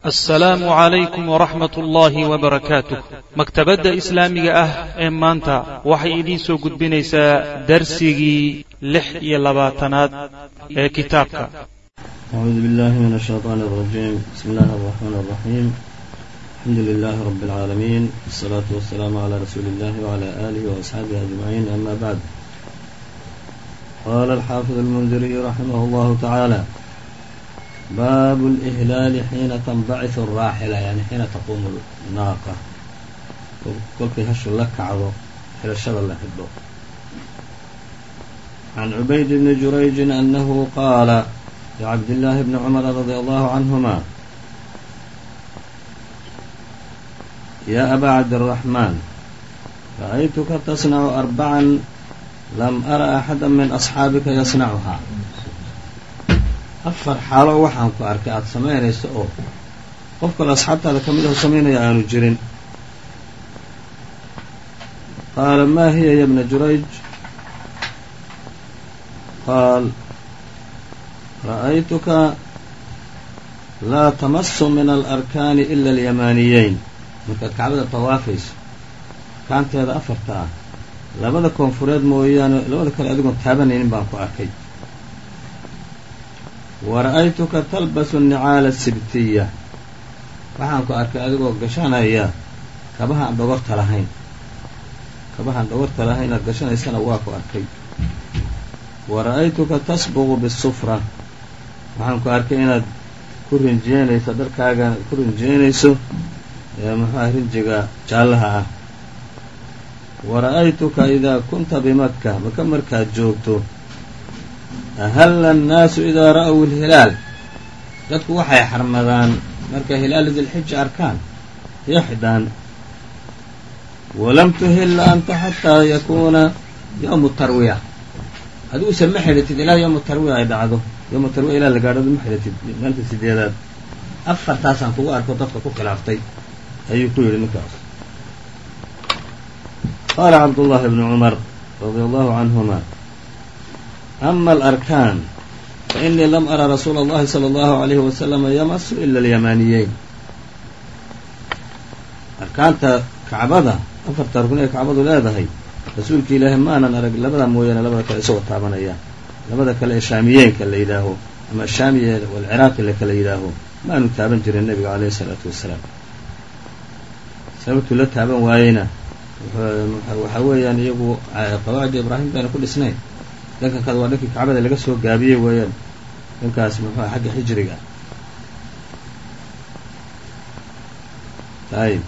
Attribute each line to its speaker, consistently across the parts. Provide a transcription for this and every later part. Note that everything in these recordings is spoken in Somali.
Speaker 1: assalaamu calaykum waraxmat ullaahi wabarakaatuh maktabadda islaamiga ah ee maanta waxay idiin soo gudbinaysaa darsigii lix iyo labaatanaad ee kitaabka
Speaker 2: أعوذ بالله من الشيطان الرجيم بسم الله الرحمن الرحيم الحمد لله رب العالمين والصلاة والسلام على رسول الله وعلى آله وأصحابه أجمعين أما بعد قال الحافظ المنذري رحمه الله تعالى باب الإهلال حين تنبعث الراحلة يعني حين تقوم الناقة kolkay hashu la kacdo xirashada la xidho عن عبيد بن جريج أنه قال لعبد الله بن عمر رضي الله عنهما يا أبا عبد الرحمن رأيتك تصنع أربعا لم أرى أحدا من أصحابك يصنعها afar xaalo waxaan ku arkay aada samaynayso oo qof kale asxaabtaada ka mid ahu samaynaya aanu jirin. Qaala maa hiya ya bna jurayj? Qaal ra'aytuka laa tamasu min alarkaani ila alyamaaniyeyn. Markaad kacbada tawaafayso arkaanteeda afarta ah labada koonfureed mooyaane labada kale adigoon taabanaynin baan ku arkay wa ra'aytuka talbasu nicaala sibtiya. Waxaan ku arkay adigoo gashanaya kabahaan dhogorta lahayn. Kabahaan dhogorta lahayn inaad gashanaysana waa ku arkay. Wa ra'aytuka tasbuqu bisufra waxaan ku arkay inaad ku rinjeynayso dharkaaga ku rinjeynayso muxuuha rinjiga jaallaha ah. Wa ra'aytuka idaa kunta bimakka maka markaad joogto ahalla annaasu idaa ra'w alhilaal dadku waxay xarmadaan markay hilaal dilxija arkaan. Iyo xidhaan walam tuhilla anta xataa yakuuna yowmu tarwiya. Adiguse ma xidhatid ilaa yowmu tarwiya ay dhacdo. Yowmu tarwiya ilaa la gaadhado ma xidhatid. Maalinta sideedaad afartaasaan kugu arko dadka ku khilaaftay ayuu ku yidhi ninkaas qaala cabdullaahi bnu cumar radia allahu canhuma ama alarkaan fainii lam ara rasuula اllahi salى اllahu عalayhi wasalama yamasu ila alyamaaniyeyn arkaanta kacbada afarta rukn ee kacbadu leedahay rasuulka ilaahi maanan arag labada mooyaane labada kale isagoo taabanaya labada kale ee shaamiyeenka la yidhaaho ama shaamiye walciraaqi la kala yidhaaho maanu taaban jirin nebiga alayhi الsalaatu wasalaam sababtuu la taaban waayeyna waxaa weeyaan iyagu qawaacida ibraahim bayna ku dhisnayn dhankan kaad waa dhankii kacbada laga soo gaabiyey weeyaan. Dhankaas muxuua xagga xijriga ayb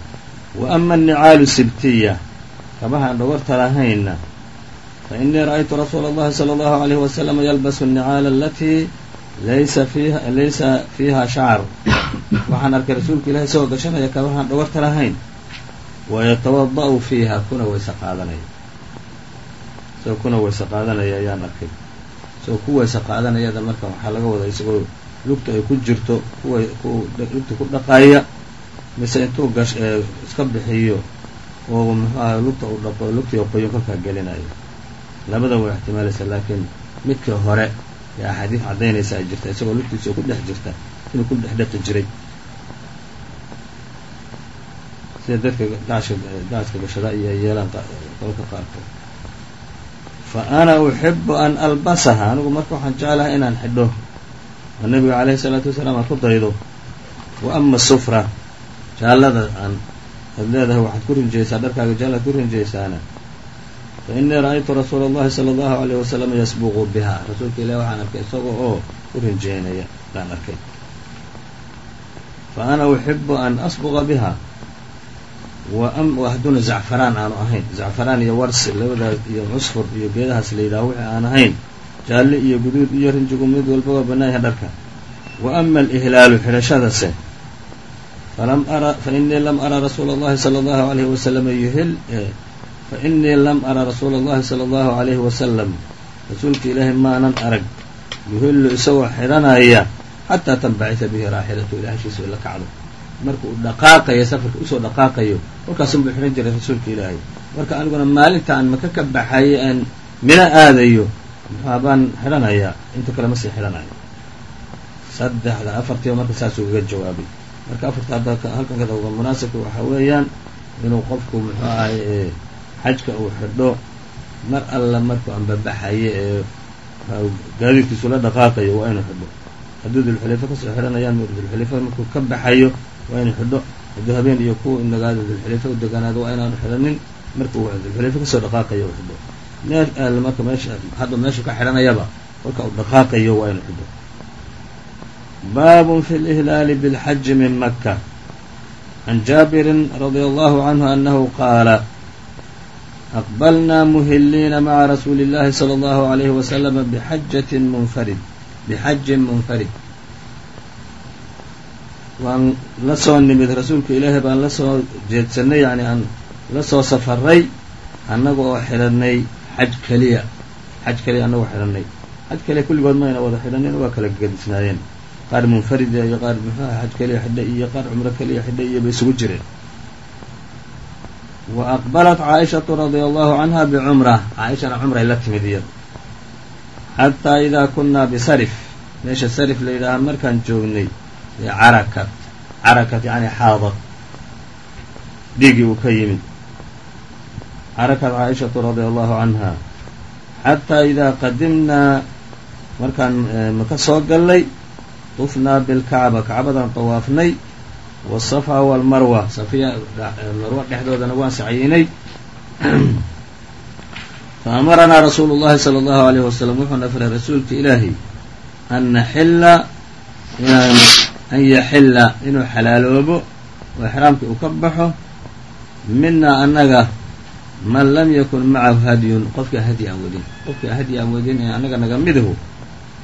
Speaker 2: wa ama annicaalu sibtiya kabaha aan dhawarta lahayna fa innii ra'aytu rasuula allahi sala allahu alayhi wasalam yalbasu annicaala alatii laysa fiiha laysa fiiha shacar waxaan arkay rasuulka ilaahay isagoo gashanaya kabahaan dhawarta lahayn wayatawada-u fiiha kuna wayse qaadanaya isagoo kuna weyse qaadanaya ayaan arkay. Isagoo ku weyse qaadanayada marka waxaa laga wadaa isagoo lugta ay ku jirto lugta ku dhaqaaya mise intuu gash iska bixiyo oo muxuaha lugta uu dhaqo lugtii qoyo kolkaa gelinayo. Labada way ixtimaalaysa laakiin midkii hore ee axaadiis caddaynaysa ay jirta isagoo lugtiisa ku dhex jirta inuu ku dhex dhaqi jiray. Sida dadka daashka gashada iyo yeelaan kolka qaarkood fa ana uxibu an albasaha. Anigu marka waxaan jeclahay inaan xidho. Oo nabiga calayhi salaatu wasalaam aan ku daydo? Wa ama sufra. Jaallada aan aad leedahay waxaad ku rinjaysaa dharkaaga jaallaad ku rinjaysaana fa innii ra'aytu rasuul allahi sala allahu aleyh wasalam yasbuqu biha. Rasuulka ilahi waxaan arkay isaga oo ku rinjaynaya baan arkay. Fa ana uxibu an asbuqa biha wahaduuna zacfaraan aanu ahayn. Zacfaraan iyo warsi labadaas iyo cusfur iyo geedahaas la yidhaho wixii aan ahayn. Jaalli iyo guduud iyo rinjigu mid walbaba bannaayah dharka. Wa ama alihlaalu xidhashadase fa inii lam ara rasuul اllahi sala allahu alayhi wasalam yuhil e, fa inii lam ara rasuula allahi sala allahu alayhi wasalam rasuulka ilaahay maanan arag. Yuhillu isagoo xidhanaya xataa tanbacisa bihi raaxilatu ilaahashiisa ila kacdo marka uu dhaqaaqayo safarka u soo dhaqaaqayo kolkaasun buu xidhan jiray rasuulka ilaahay. Marka aniguna maalinta aan maka ka baxayo aan mina aadayo muxua baan xidhanayaa inta kale ma sii xidhanayo saddexda afartiiba marka saasuu uga jawaabay. Marka afarta halkan ka dawga munaasibka waxaa weeyaan inuu qofku muxuu ahay xajka uu xidho mar alla markuu anbabaxayo ee gaadiidkiisu la dhaqaaqayo waa inuu xidho. Hadduu dulxulayfa ka soo xidhanayaan dulxulayfa markuu ka baxayo waa inuu xidho hadduu habeen iyo ku nagaado dulxulayfa u deganaado waa inaanu xidhanin markuu dulxulayfa kasoo dhaqaaqayo u xidho neef al marka meesha hadda meeshu ka xidhanayaba kolka uu dhaqaaqayo waa inuu xidho baabun fi lihlaali bilxaji min maka can jaabirin radia allahu canhu anahu qaala aqbalnaa muhiliina maca rasuuli اllahi salى اllahu عalayhi waslama bxajatin munfarid bixajin munfarid waan la soo nimid rasuulka ilaahi baan la soo jeedsanay yani aan la soo safaray annaga oo xidhanay xaj keliya. Xaj keliya annagoo xidhanay xaj keliya kulligood mayna wada xidhanin waa kala gadisnaayeen qaar munfarida iyo qaar muxuuha xaj keliya xidha iyo qaar cumro keliya xidha iyo bay isugu jireen. Wa aqbalat caaishatu radia allahu canha bicumra caaishana cumray la timid iyada xataa idaa kunnaa bisarif meesha sarif la yidhaaha markaan joognay carakat carakat yani xaadad dhiiggii uu ka yimid carakat caaishatu radia allahu canha xataa idaa qadimnaa markaan maka soo gallay tufnaa bilkacba kacbadan tawaafnay wasafa walmarwa safiya marwa dhexdoodana waan sacyinay fa amaranaa rasuulu llahi sala allahu alayhi wasalam wuxuuna faray rasuulka ilaahi an naxilla inaan an yaxilla inuu xalaaloobo oo ixraamkii uu ka baxo minaa annaga man lam yakun macahu hadyun qofkii hadyi aan wadin qofkii hadyi aan wadin ee annaga naga midahu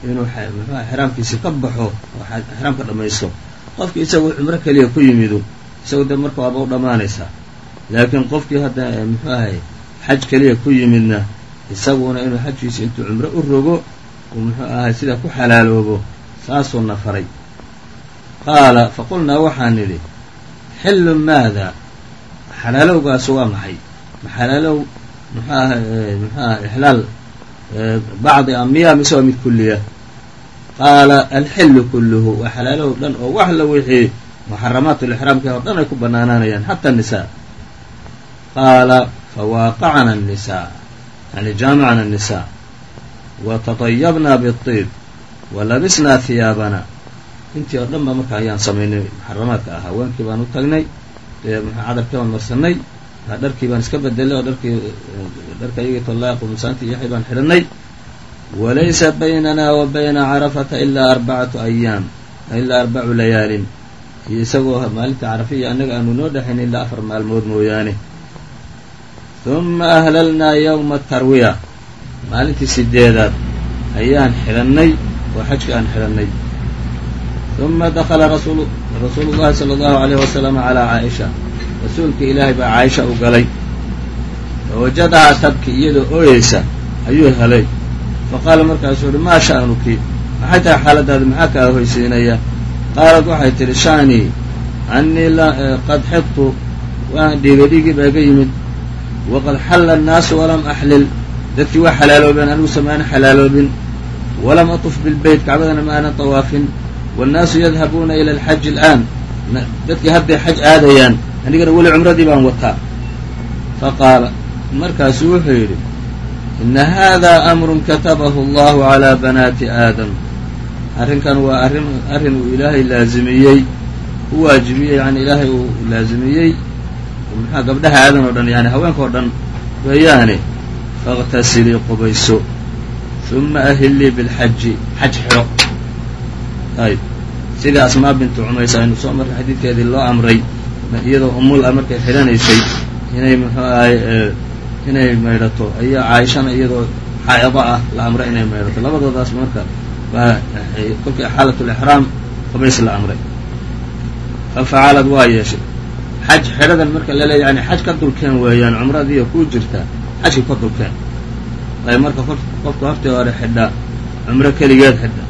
Speaker 2: inuu muxuha ixraamkiisi ka baxo oo ixraamka dhammaysto qofkii isagoo cumro keliya ku yimidu isagu dee marka waaba u dhammaanaysaa laakiin qofkii hadda muxuu ahay xaj keliya ku yimidna isaguna inuu xajkiisi intuu cumro u rogo uu muxuu ahay sidaa ku xalaaloobo saasuuna faray qaala faqulnaa waxaan nidhi xillu maadaa xalaalowgaasu waa maxay? Maxalaalow mxuaha eh, mxuaha ixlaal eh, bacdi a miyaa mise waa mid kulliya? Qaala alxillu kulluhu. Waa xalaalow dhan oo wax la wixii muxaramaat lixraamka oo dhan ay ku bannaanaanayaan xataa nisaa. Qaala fawaaqacna annisaa yani jaamacna annisaa wa tatayabna biطiib wa labisnaa intii oo dhan ba marka ayaan samaynay muxaramaadka ah. Haweenkii baan u tagnay cadarkii baan marsanay dharkii baan iska bedelay oo dharkii dharka iyagii tollaaqu musaanti iyo waxay baan xidhanay walaysa baynana wa bayna carafata ilaa arbacatu ayaam ilaa arbacu layaalin. Iyo isagoo maalinta carafiya annaga aanu noo dhexayn ilaa afar maalmood mooyaane. Huma ahlalnaa yowma tarwiya maalintii sideedaad ayaan xidhannay oo xajka aan xidhannay huma dakala rasuulu llahi sala allahu alayhi wasalam calaa caaisha rasuulka ilaahay baa caaisha u galay fawajadahaa tabki iyadoo ooyeysa ayuu helay faqaala markaasuu uhi maa sha'nuki maxay tahay xaaladaadu maxaa kaa hoysiinaya qaalad waxay tidhi sha'nii annii qad xidtu waan dhiiga dhiigii baa iga yimid waqad xalla annaasu walam axlil dadkii waa xalaaloobeen anigu samaana xalaaloobin walam atuf bilbeyt kacbadana ma aanan tawaafin waannaasu yadhabuuna ila alxaji al'aan dadkii hadday xaj aadayaan anigana weli cumradii baan wataa faqaala markaasuu wuxuu yidhi ina hada amrun katabahu allahu calaa banaati aadam arrinkan waa arrin arrin uu ilaahay laazimiyey u waajibiyey yani ilaahay uu laazimiyey maxaa gabdhaha aadan oo dhan yani haweenka oo dhan weeyaane faاqtasilii qubayso uma ahillii bilxaji xaj xidho ayb sidai asmaa bintu cumays aynu soo marray xadiidkeedii loo amray iyadoo umul a markay xidhanaysay inay muxuu ahay inay maydhato ayaa caaishana iyadoo xaa'ido ah la amray inay maydhato. Labadoodaas marka baa kolkii xaalatulixraam qubays la amray. Fa facalad waa yeeshay. Xaj xidhadan marka la leeya yani xaj ka dulkeen weeyaan cumradiiyo kuu jirta xajka ka dulkeen. Ay marka qofku haftii hore xidha cumro keligeed xidha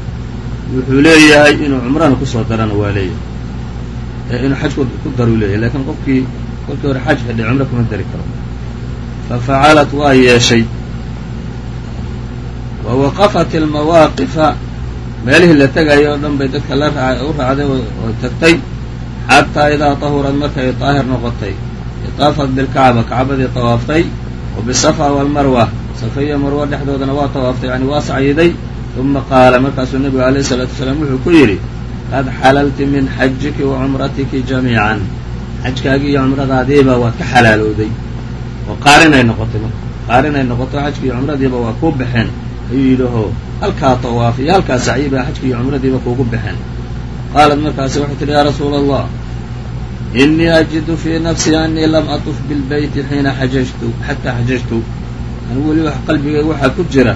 Speaker 2: wuxuu leeyahay inuu cumrana ku soo darana waa leeyahay. Inuu xaj ku daruu leeyahay lakiin qofkii kolkii hore xaj xidhay cumro kuma dari karo. Fa facalat waa yeeshay. Wa waqafat ilmawaaqifa meelihii la tegaya oo dhan bay dadka la raa u raacday oo tagtay. Xataa idaa tahurad markay daahir noqotay. Itaafat bilkacba kacbadii tawaaftay. Wa bisafa walmarwa safa iyo marwo dhexdoodana waa tawaaftay yani waa sacyiday uma qaala markaasuu nebigu alayh isalaatu wasalaam wuxuu ku yidhi qad xalalti min xajiki wa cumratiki jamiican xajkaagii iyo cumradaadiiba waad ka xalaalowday oo qaarinay noqotay marka qaarinay noqoto xajki iyo cumradiiba waa kuu baxeen ayuu yidhaho halkaa tawaaf iyo halkaa sacyi baa xajki iyo cumradiiba kuugu baxeen qaalat markaasi waxay tihi yaa rasuula allah inii ajidu fii nafsii anii lam atuf bilbeyti xiina xajajtu xataa xajajtu anigu weli qalbigayga waxaa ku jira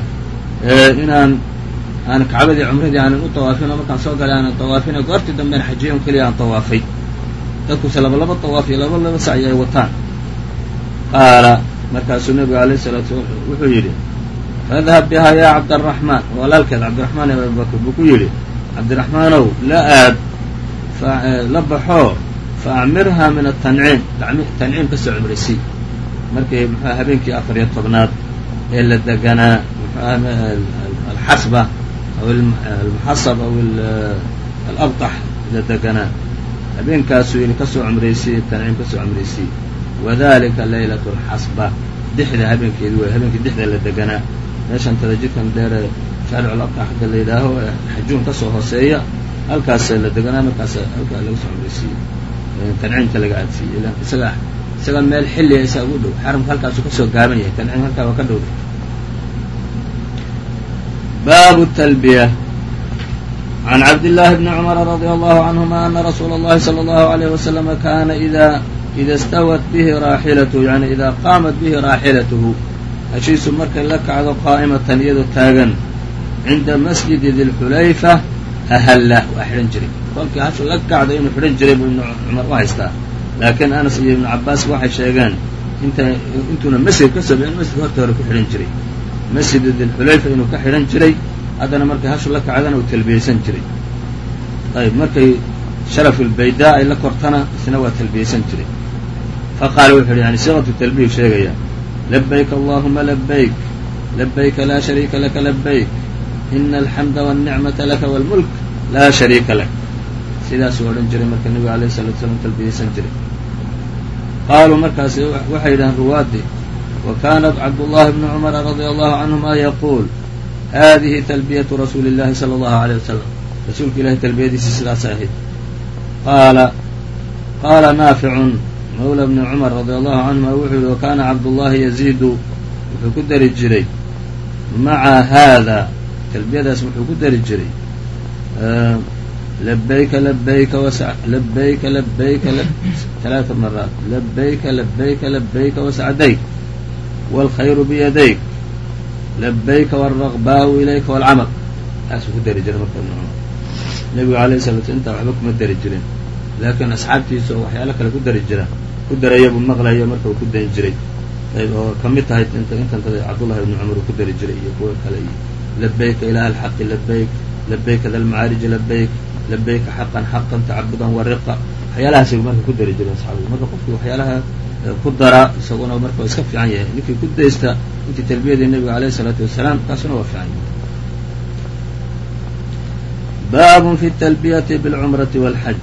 Speaker 2: inaan aan kacbadii cumradii aanan u tawaafin oo markaan soo galay aanan tawaafin goortii dambean xajiyay on keliya aan tawaafay dadkuse laba laba tawaaf iyo laba laba sacyi ay wataan qaala markaasuu nebigu alayh salaatu wuxuu yidhi fadhab bihaa yaa cabdaraxmaan walaalkeed cabdiraxmaan ibn abibakr buu ku yidhi cabdiraxmaanow la aad la baxoo fa acmirhaa min atanciim tanciim ka soo cumraysay markii muxua habeenkii afar iyo tobnaad ee la deganaa muxuaha alxasba almuxasab aw alabtax la deganaa habeenkaasuu yidhi ka soo cumraysay tanciim ka soo cumraysay wadalika laylat alxasba dixda habeenkeedi wey habeenkii dixda la deganaa meeshan tada jidkan dheere shaariculabtax hadda la yidhaaho xajuun ka soo hooseeya halkaas la deganaa markaas halkaa laga soo cumraysiiyey tanciimka laga aadsiiyey isaga meel xilliga isaga u dhow xaramka halkaasu ka soo gaaban yahay tanciim halkaa waa ka dhowda baabu talbiya can cabdillaahi bni cumara radia allahu canhuma ana rasuula اllahi salى allahu alayh wasalama kana ida ida stawat bihi raaxilatuhu yani idaa qaamat bihi raaxilatuhu hashiisu markay la kacdo qaa'imatan iyadoo taagan cinda masjidi dilxulayfa ahalla waa xidhan jiray kolkii hashu la kacdo inuu xidhan jiray buu ibnu cumar u haystaa laakiin anas iyo ibnu cabbaas waxay sheegeen intuuna masjid ka soo bixin masjidka horta hore ku xidhan jiray masjidu dilxulayfa inuu ka xidhan jiray haddana markay hashu la kacdana uu talbiyeysan jiray. Ayb markay sharafulbaydaa ay la kortana isna waa talbiyeysan jiray. Faqaala wuxu uhi yani siiqatu talbiyu sheegaya. Labayk allahuma labayk labayka laa shariika laka labayk ina alxamda walnicmata laka walmulk laa shariika lak. Sidaasuu odhan jiray marka nebigu alayh salatu salaam talbiyeysan jiray. Qaaluu markaas waxay yidhahaan ruwaaddi kaanat cabdullahi bnu cumara radia allahu canhuma yaquul hadihi talbiyatu rasuuli اllahi salى allahu aleyh wasalam rasuulka ilahay talbiyadiisii sidaasay ahayd qaala qaala naaficun mawla bni cumar radia allahu canhuma wuxuu yihi wakaana cabdullahi yaziidu wuxuu ku dari jiray maca haada talbiyadaas wuxuu ku dari jiray labayka labayka labayka labayka talaata maraat labayka labayka labayka wasacdayk wاlkhayru biyadayk labayka wاlraqbaau ilayka wاlcamal taasuu ku dari jiray marka ibnu cumar nebigu alayh salatu intaa waxba kuma dari jirin laakiin asxaabtiisa oo waxyaalo kale ku dari jira ku daraya buu maqlayo marka uu ku dayn jiray oo ka mid tahay intantada cabdullahi ibnu cumar uu ku dari jiray iyo kuwo kale iyo labayka ilaha alxaqi labayk labayka da lmacaariji labayk labayka xaqan xaqan tacabudan wariqa waxyaalahaasay marka ku dari jiray asxaabigu marka qofkii waxyaalaha ku dara isaguna marka iska fiican yahay. Ninkii ku daysta intii talbiyadii nebiga alayh isalaatu wasalaam taasuna waa fiican yahay. Baabun fi talbiyati bilcumrati walxaj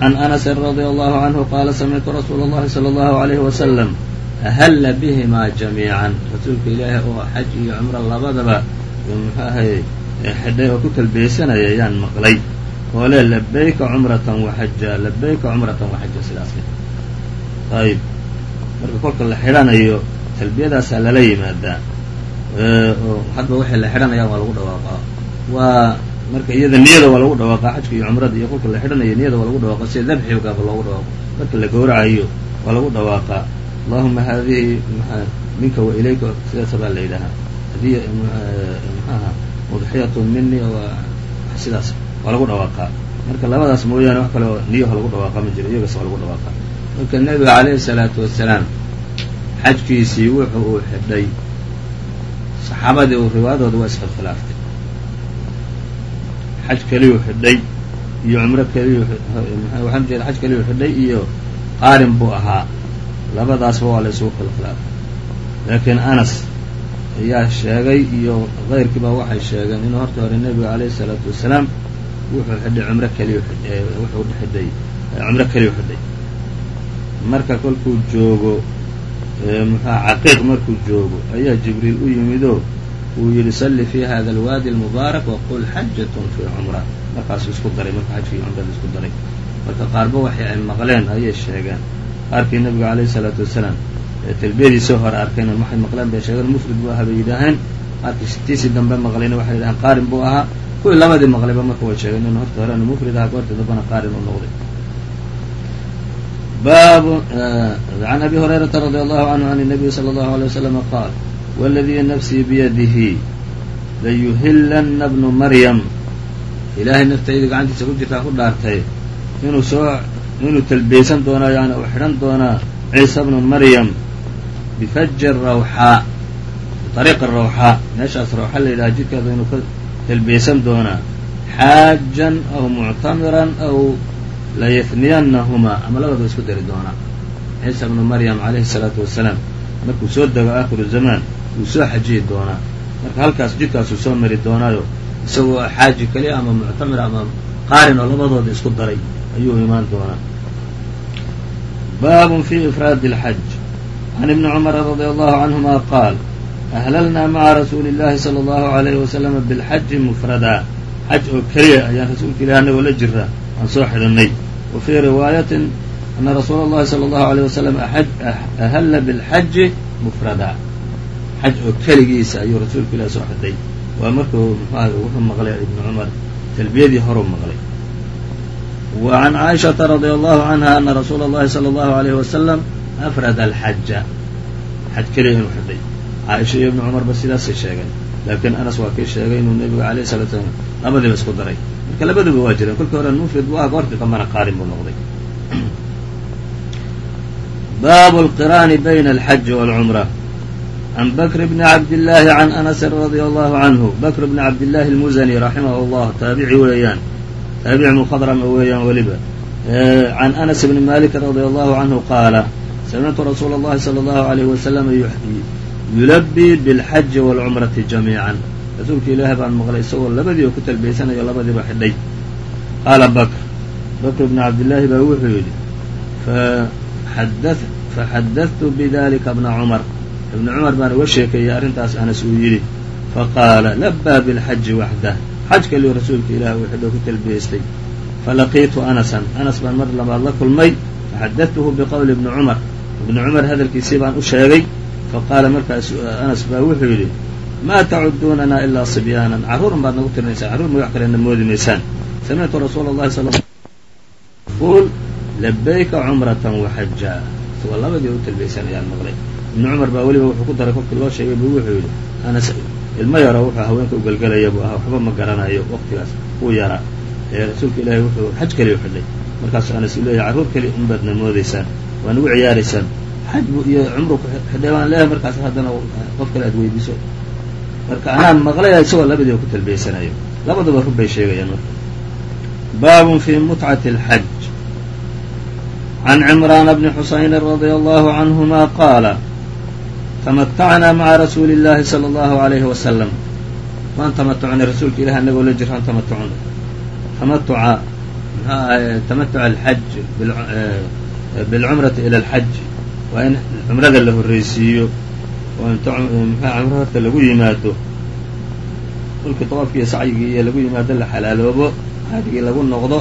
Speaker 2: can anasin radia allahu canhu qaala samictu rasuula اllahi salى allahu alayhi wasalam ahalla bihimaa jamiican. Rasuulka ilaahay oo xaj iyo cumro labadaba ahay xidhay oo ku talbiyeysanaya ayaan maqlay. Oo le labayka cumratan waxaja labayka cumratan waxaja sidaas ayib marka kolka la xidhanayo talbiyadaasaa lala yimaadaa oo hadba waxay la xidhanayaan waa lagu dhawaaqaa waa marka iyada niyada waa lagu dhawaaqaa xajka iyo cumrada iyo kolka la xidhanayo niyada waa lagu dhawaaqa sida dabxigaaba loogu dhawaaqo marka la gowracayo waa lagu dhawaaqaa allahuma haadihi minka wa ilayka sidaasa baa la yidhahaa hadiy maxaaha mudxiyatun mini sidaas waa lagu dhawaaqaa marka labadaas mooyaane wax kale oo niyaha lagu dhawaaqa ma jiro iyagaas waa lagu dhawaaqaa marka nebiga calayhi salaatu wasalaam xajkiisii wuxu uu xidhay. Saxaabadii uu riwaayadooda waa iskhilkhilaaftay xaj keliyuu xidhay iyo cumro keliyu waxaan jeeda xaj keliyuu xidhay iyo qaarin buu ahaa. Labadaasba waa la isugu khilkhilaafay laakiin anas ayaa sheegay iyo keyrkiiba waxay sheegeen inuu horta hore nebiga calayhi salaatu wasalaam wuxuu xidhay cumro keliyu wuxuu xidhay cumro keliyu xidhay marka kolkuu joogo muxua caqiiq markuu joogo ayaa jibriil u yimidoo uu yidhi salli fi hada alwaadi almubaarak waqul xajatun fii cumra. Markaasuu isku daray marka xajkii cumrada isku daray. Marka qaarba waxay ay maqleen ayay sheegeen. Qaarkii nabiga alayhi salaatu wasalaam talbiyadiisii hore arkayna waxay maqleen bay sheegeen mufrid buu ahaa bay yidhaaheen qaarkii tiisii dambe maqlayna waxay yidhaheen qaarin buu ahaa. Kuwii labadii maqlayba marka way sheegeen inu horta horena mufrid ahaa goorta dambana qaarin u noqday bab عn abi هurayrata radي allahu canhu an الnabiy slى اllahu عalيه waslm qaal wاladii nafsii biyadihi layuhilana bnu maryam ilaahay naftayda gacantiisa ku jirtaa ku dhaartay inuu soo inuu talbiyeysan doonaa yani uu xidhan doonaa ciisa bnu maryam bifaji rawxaa biariiqi rawxaa meeshaas rawxa la yidhaha jidkeeda inuu ka talbiyeysan doonaa xaajan aw muctamiran aw layafniyannahumaa ama labadaba isku dari doonaa ciisa bnu maryam calayhi salaatu wasalaam markuu soo dego aakhiru zamaan wuu soo xajiyi doonaa marka halkaas jidkaasuu soo mari doonaayo isagoo xaaji keliya ama muctamir ama qaarin oo labadooda isku daray ayuu imaan doonaa baabun fi ifraadi اlxaj can ibni cumara radi allahu canhuma qaal ahlalnaa maca rasuuli اllahi salى allahu alayhi wasalama bilxaji mufradaa xaj oo keliya ayaan rasuulka ilahi anagoo la jira aan soo xidhanay wa fii riwaayatin ana rasuula اllahi salى allahu alيyh wasalam ahalla bilxaji mufradaa xaj oo keligiisa ayuu rasuulka ilahi soo xidhay waa markuu muxuaha wuxuu maqlay ibnu cumar talbiyadii horuu maqlay wa can caaishata radia allahu canha ana rasuula اllahi salى allahu alayh wasalam afrada alxaja xaj keliya inuu xidhay caaisha iyo ibnu cumarba sidaasay sheegeen laakiin anas waa kii sheegay inuu nebiga alayh salatu salaam labadiiba isku daray marka labaduba waa jireen kolkii hore mufrid bu ah goortii dambana qaarin buu noqday baabu lqiraani bayna alxaji wاlcumra can bakr bni cabdillaahi can anasin radia allahu canhu bakr bni cabdillaahi almuzani raximah llah taabici weeyaan taabici mukhadrama weeyaan weliba can anas bni malikin radia allahu canhu qaala samictu rasuula اllahi salى allahu alayh wasalama yulabii biاlxaji wاlcumrati jamiican rasuulka ilaahi baan maqlay isagoo labadiiba ku talbiyeysanayo labadiiba xidhay. Qaala bakr bakr bni cabdillaahi baa wuxuu yidhi faxadadtu bidalika bna cumar. Ibni cumar baan uga sheekeeyey arrintaas anas uu yidhi faqaala labbaa bilxaji waxdah. Xaj kaliyu rasuulka ilaah uu xidho ku talbiyeystay falaqiitu anasan. Anas baan mar labaad la kulmay faxadadtuhu biqowli ibni cumar. Ibni cumar hadalkiisii baan u sheegay faqaala markaas anas baa wuxuu yidhi maa tacuduunana ilaa sibyaanan carruuran baad nagu tirinaysaan carruur magax kalena moodi maysaan samictu rasuula allahi sal qul labayka cumratan waxaja isagoo labadii u talbiyeysanayaan maqlay ibni cumar baa weliba wuxuu ku daray kolkii loo sheegay buu wuxuu yidhi anas ilmo yaro wuxuu haweenka u gelgelaya buu ahaa waxba ma garanayo waqtigaas wuu yaraa ee rasuulka ilaahay wuxuu xaj keliya xidhay markaasuu anas u leeyahy carruur keliya un baadna moodaysaan waa nagu ciyaaraysaan xaj bu iyo cumru xidhay baan leeyahay markaas haddana qof kale aad weydiiso marka anaa maqlaya isagoo labadiiba ku talbiyeysanayo labaduba rub bay sheegayaan marka. baabun fii mutcati alxaj. can cimraana bni xusaynin radia allahu canhuma qaala tamatacnaa maca rasuuli اllahi salى allahu alayhi wasalam waan tamatucnay rasuulka ilahi anagoo la jiraan tamatucna tamatuca muxuu alxaj bilcumrati ila alxaj. waa in cumrada la horreysiiyo oo inta horta lagu yimaado dhulkii dawaafki iyo sacyigii iyo lagu yimaado la xalaaloobo xajgii lagu noqdo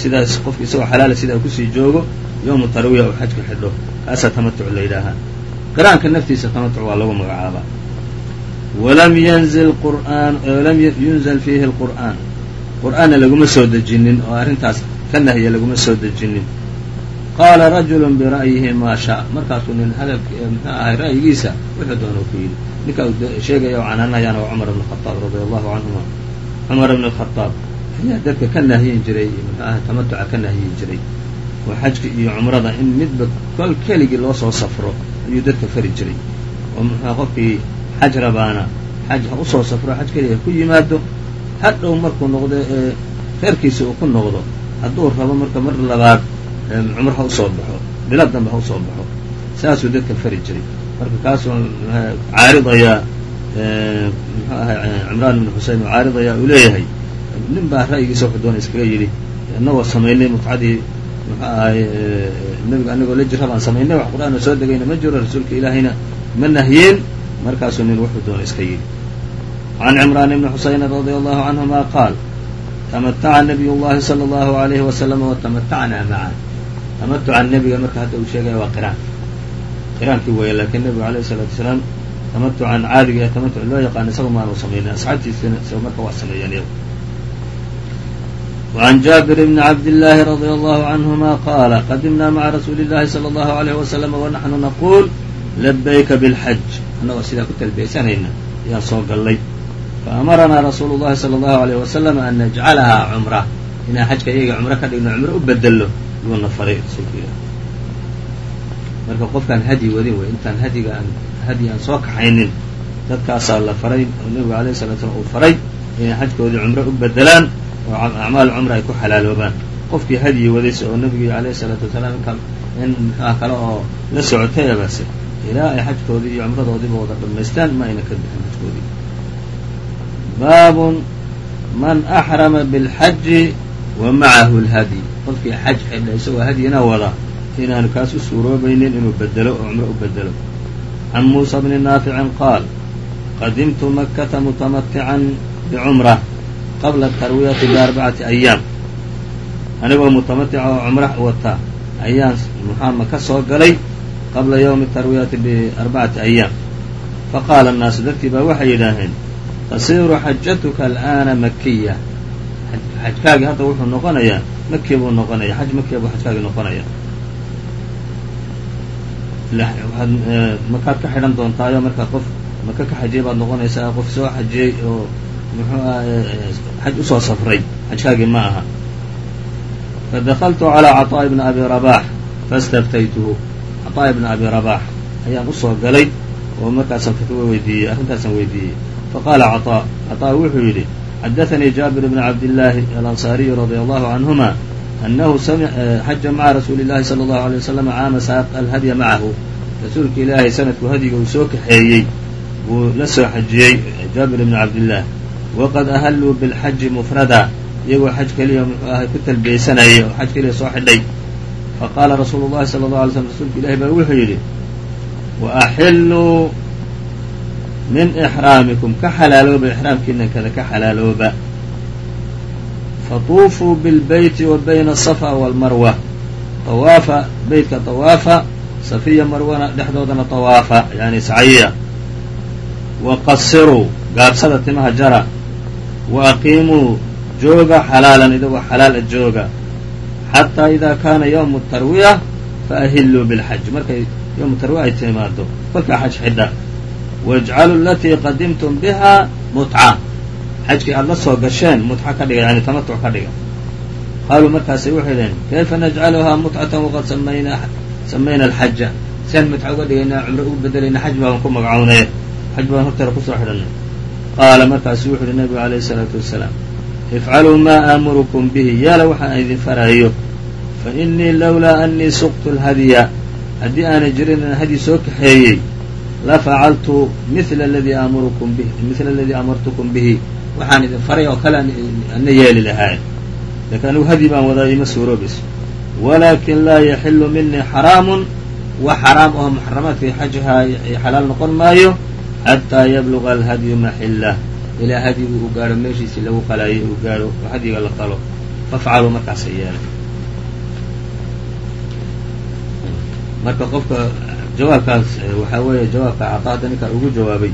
Speaker 2: sidaas qofki isagoo xalaala sidaa ku sii joogo yowmu tarwiya uu xajka xidho. Kaasaa tamatuc la yidhaahaa qiraanka naftiisa tamatuc waa lagu magacaabaa walam yanzil qur'aan walam yunzal fiihi lqur'aan qur'aanna laguma soo dejinin oo arrintaas ka nahya laguma soo dejinin qaala rajulu bira'yihi maa shaa. Markaasuu nin hadalk muxuu ahay ra'yigiisa wuxuu doona ku yidhi ninkaa sheegaya oo canaanayaana waa cumar bn khadaab radia allahu canhuma cumar bn khadaab ayaa dadka ka nahyin jiray muxuu ahay tamatuca ka nahyin jiray. Oo xajka iyo cumrada in midba kol keligii loo soo safro ayuu dadka fari jiray. Oo muxua qofkii xaj rabaana xaj ha u soo safro xaj keliga ku yimaado hadhow markuu noqdo ee reerkiisa uu ku noqdo hadduu rabo marka mar labaad cumro ha u soo baxo. Bilo dambe ha u soo baxo. Saasuu dadka fari jiray. Marka kaasuu caaridayaa muxuu ahay cimraan ibnu xusein uu caaridayaa uu leeyahay. Nin baa ra'yigiisa wuxuu doona iskaga yidhi inagoo samaynay mutcadii muxuu ahay nebiga anigoo la jira baan samaynay wax qur'aan oo soo degayna ma jiro rasuulka ilaahayna ma nahyin markaasuu nin wuxuu doona iska yidhi. Can cimraan ibni xusaynin radia allahu canhuma qaal tamataca nabiy llahi sala allahu alayhi wasalama watamatacnaa maca tamatuca nebiga marka hadda uu sheegaya waa qiraan qiraankii weeye laakiin nebigu alayhi salaatu wasalaam tamatucan caadiga ee tamatuc loo yaqaan isaga maanu samaynin asxaabtiisina isaga marka waa sameeyeen iyagu وعn jابر بن عبد اللh رضي الله عنهma qال qdimna mعa رasuuل الlahi صلى الله عليه وسلم ونحnu نقول لbyka بالحج annagoo sidaa ku talbiyaysanayna ayaan soo gallay faأmaranaa rasuul الlahi صلى الله عليه وسلم an نجclha cمرة inaan xajka iyaga cumro ka dhigno cumro u bedelo yuuna faray marka qofkaan hadyi wadin wey intaan hadiga aan hadyi aan soo kaxaynin dadkaasaa la faray oo nebigu alayh salaa slam uu faray inay xajkoodii cumro u bedelaan oo acmaal cumre ay ku xalaaloobaan. Qofkii hadyi wadayse oo nebigii alayhi salaatu wasalaam in maxaa kale oo la socotay base ilaa ay xajkoodii iyo cumradoodiiba wada dhammaystaan ma ayna ka bixin xajkoodii. Baabun man axrama bilxaji wa macahu lhadyi qofkii xaj xidha isagoo hadyina wada inaanu kaas u suuroobaynin inuu bedelo oo cumro u bedelo can muusa bni naaficin qaal qadimtu makata mutamatican bicumra qabla tarwiyati biarbacati ayaam anigoo mutamatica oo cumra wata ayaan muxaama ka soo galay qabla yowmi tarwiyati biarbacati ayaam faqaala annaasu dadkii baa waxay yidhaaheen tasiiru xajatuka al'aana makiya xajkaagii hadda wuxuu noqonayaa maki buu noqonaya xaj makiya buu xajkaagii noqonaya waxaad makaad ka xidhan doontaayo markaa qof maka ka xajiyay baad noqonaysaa qof soo xajiyey oo muxuu aha xaj usoo safray xajkaagii ma aha fadakaltu calىa caطaaءi bni abi rabax faاstaftaytuhu caطaaءi bni abi rabax ayaan usoo galay oo markaasaan fatwo weydiiyey arrintaasaan weydiiyey faqaala caطاء caطاء wuxuu yidhi xadaثanii jaabir bn cabdillaahi alanصaariyu radي allahu canهuma anahu xaja maca rasuuli اllahi salى اllahu عalيه waslm caama saaqa alhadya macahu rasuulka ilaahay sanadku hadyiga uu soo kaxeeyey wuu la soo xajiyey jaabir bn cabdillaah waqad ahalluu bilxaji mufrada iyagoo xaj keliya muxuu ahay ku talbiyeysanayay oo xaj keliya soo xidhay faqaala rasuulu llahi sala allau alay slm rasuulka ilahi baa wuxuu yidhi wa axilluu min ixraamikum ka xalaalooba ixraamkiinan kada ka xalaalooba fatuufuu bilbeyti wa bayna asafa waalmarwa tawaafa beytka tawaafa safiya marwana dhexdoodana tawaafa yani sacyiya wa qasiruu gaabsada timaha jara wa aqiimuu jooga xalaalan idagoo xalaal a jooga xataa idaa kaana yawmu tarwiya faahilluu bilxaj markay yowmu tarwiya ay timaado kolkaa xaj xidha waijcaluu alatii qadimtum biha mutca xajkii aada la soo gasheen mutca ka dhiga yani tamatuc ka dhiga qaaluu markaasay waxay dhaheen kayfa najcaluhaa mutcatan waqad samayna alxaja siaan mutca uga dhigaynaa cumro ugu bedelayna xaj baan ku magacownay xaj baan horteeda ku soo xidhanay qaala markaasu wuxu uhi nabigu alayhi isalaatu wasalaam ifcaluu maa aamurukum bihi yaalla waxaan idin faraayo fa innii lowlaa annii suqtu lhadya haddii aanay jirin inaan hadyi soo kaxeeyey la facaltu mila aladii aamurukum bihi mila aladii amartukum bihi waxaan idin faray oo kale ana yeeli lahaa laakiin anigu hadyi baan wadaa ima suuroobayso walaakin laa yaxilu minii xaraamun wax xaraam oo muxaramaadkii xajaha xalaal noqon maayo xataa yabluga alhadyu maxillah ilaa hadyigu uu gaadho meeshiisii lagu qalaayay uu gaadho oo hadyiga la qalo fafcaluu markaasa yeelay marka qofka jawaabkaas waxaa weeye jawaabka cataada ninkaa ugu jawaabay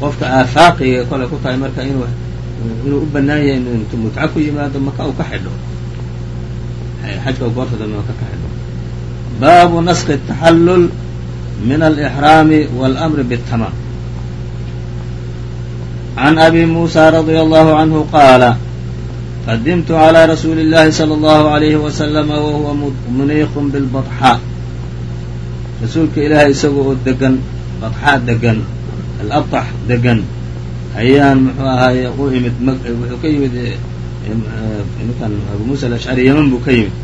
Speaker 2: qofka aafaaqiga kolay ku tahay marka inuu inuu u banaan yahay intu mutca ku yimaado maka uu ka xidho xajka goorta dambe maka ka xidho baabu naski taxallul min alإxraami wاlأmri bالtamaam عن أbي موسى رضي الله عنه قال qdمت على رsuuل اللhi صلى الله عليه وسلم وهuوa منيq بالبطحاء rasuulka ilaahay isaga oo degan badxaa degan alabtax degan ayaan muxuu ahaaye u imid eh, wuxuu ka yimid eh, eh, nimankan abu muusa alashcari yeman buu ka yimid.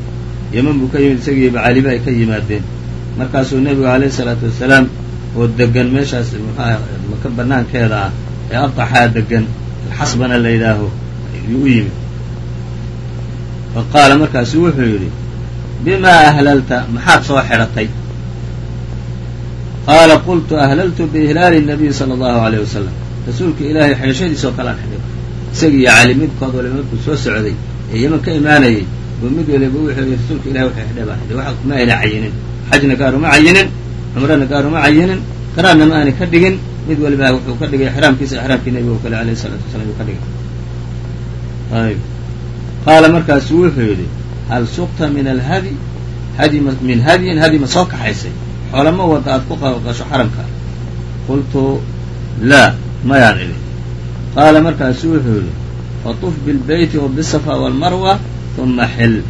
Speaker 2: Yeman buu ka yimid isagii bacaliba ay ka yimaadeen. Markaasuu nebigu alayhi isalaatu wasalaam oo degan meeshaas muxuu muxuaha maka banaankeeda ah ee abtaxaa degan alxasbana la yidhaaho ayuu u yimid. Fa qaala markaasu wuxuu yidhi bimaa ahlalta? Maxaad soo xidhatay qaala qultu ahlaltu biihlaali nabiyi sala allahu aleyh wasalam rasuulka ilaahay xeeshadiis kalaan kalean xidhay isagii iyo cali midkood waliba markuu soo socday ee yeman ka imaanayay buu mid waliba wuxuu yihi rasuulka ilahay waxay xidhay baan xidhay wax ma ayna cayinin xajna gaaruma cayinin cumrana gaaruma cayinin qiraarna ma aanay ka dhigin mid waliba wuxuu ka dhigay exraamkiisa exraamkii nabiga oo kale aleyh isalatu wasalaam yuu ka dhigay ayb qaala markaasu wuxuu yidhi hal suqta min alhadi hadi min hadyin hadi ma soo kaxaysay xoolama wada aad ku qaqasho xaramka qultu laa mayaan idhi. Qaala markaasu wuxuu yidhi fatuf bilbeyti o bisafa walmarwa uma xil.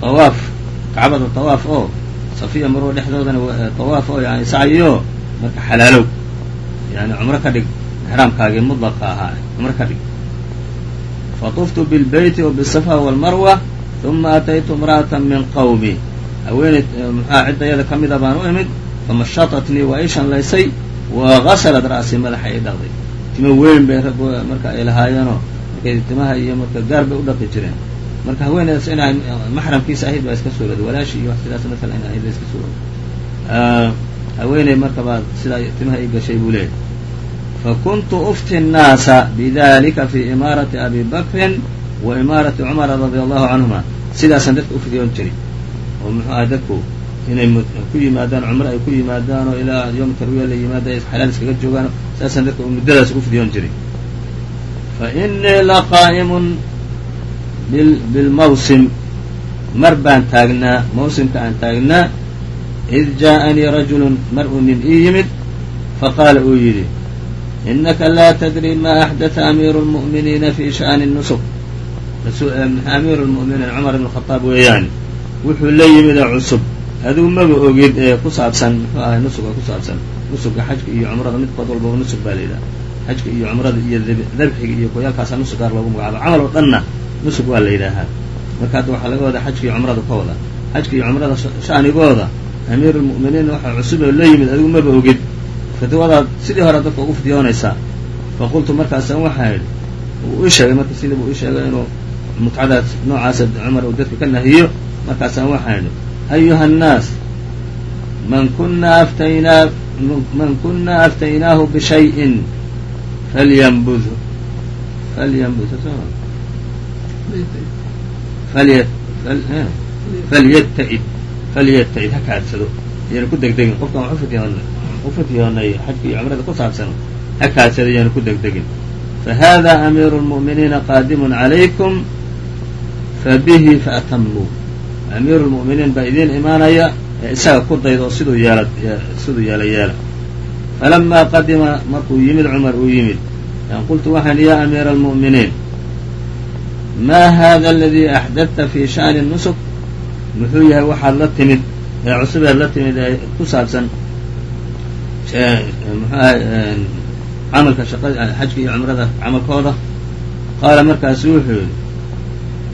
Speaker 2: Tawaaf kacbada tawaaf oo safiya marwa dhexdoodana tawaaf oo yani sacyiyo marka xalaalow. Yani cumro ka dhig exraamkaagii mudlaqa ahaa cumro ka dhig. Fatuftu bilbeyti o bisafa walmarwa uma ataytu imra'ata min qawmi haweeney muxua ciddayada ka mida baan u imid famashatatnii waa ii shanlaysay wa gasalat ra'sii madaxa ii dhaqday. Timo weyn bay rag marka ay lahaayeenoo markay timaha iyo marka gaar bay u dhaqi jireen. Marka haweeneydaas inay maxramkiisa ahayd baa iska suurooday walaashi iyo wax sidaas maala in ahayd baa iska suurooday haweeney marka baa sidaa timaha ii gashay buu leeyahy fakuntu ufti الnaasa bidalika fi imaarati abi bakrin wa imaarati cumara radia allahu canhuma sidaasaan dadka ufidiyoon jiray oo muxuu ahay dadku inay ku yimaadaan cumro ay ku yimaadaan oo ilaa yom tarwiya la yimaada ay xalaal iskaga joogaan sidaasaan dadka muddadaas ugu fidiyoon jiray fa inii laqaa'imun bilmawsim mar baan taagnaa mawsimka aan taagnaa id jaaءanii rajulu mar uu nin ii yimid faqaala uu yidhi inaka laa tadri ma axdatha amiiru lmu'miniina fi sha'ni nusuk amiiru lmu'miniin cumar ibn khadaab weeyaani wuxuu la yimid oo cusub aduu maba ogid ee ku saabsan muxuu ahay nusuga ku saabsan nusuga xajka iyo cumrada midkood walbaba nusug baa la yidhaha. Xajka iyo cumrada iyo dabxiga iyo koyaalkaasaa nusug gaar loogu magacaabo camal oo dhanna nusug waa la yidhaahaa. Marka hadda waxaa laga wadaa xajka iyo cumrada ka wada xajka iyo cumrada sha'nigooda amiiru lmu'miniin waxaa cusub oo la yimid adigu maba ogid. Fatwadaad sidii hore dadka ugu fidiyoonaysaa faqultu markaasaan waxaa idhi uu ii sheegay marka sidii buu ii sheegay inuu mutcadaas noocaasa cumar uu dadka ka nahiyo markaasaan waxaa idhi ayuha annaas man kunaa aftaynaa man kunaa aftaynaahu bishayin falyanbud falyambud falyata'id falyata'id ha kaadsado. Iyana ku degdegin qofkan wax xajka iyo cumrada ku saabsan ha kaadsado iyana ku degdegin. Fahada amiiru lmu'miniina qaadimun calaykum fabihi faatamuu amiiru lmu'miniin baa idiin imaanaya ee isaga ku dayda siduu yeela siduu yeela yeela falamaa qadima markuu yimid cumar uu yimid. Qultu waxaan ya amiira almu'miniin maa hada aladii axdadta fi sha'ni nusuk? Muxuu yahay waxaad la timid ee cusubeed la timid ee ku saabsan muxuaha camalka shaqa xajka iyo cumrada camalkooda. Qaala markaasu wuxuu yidhi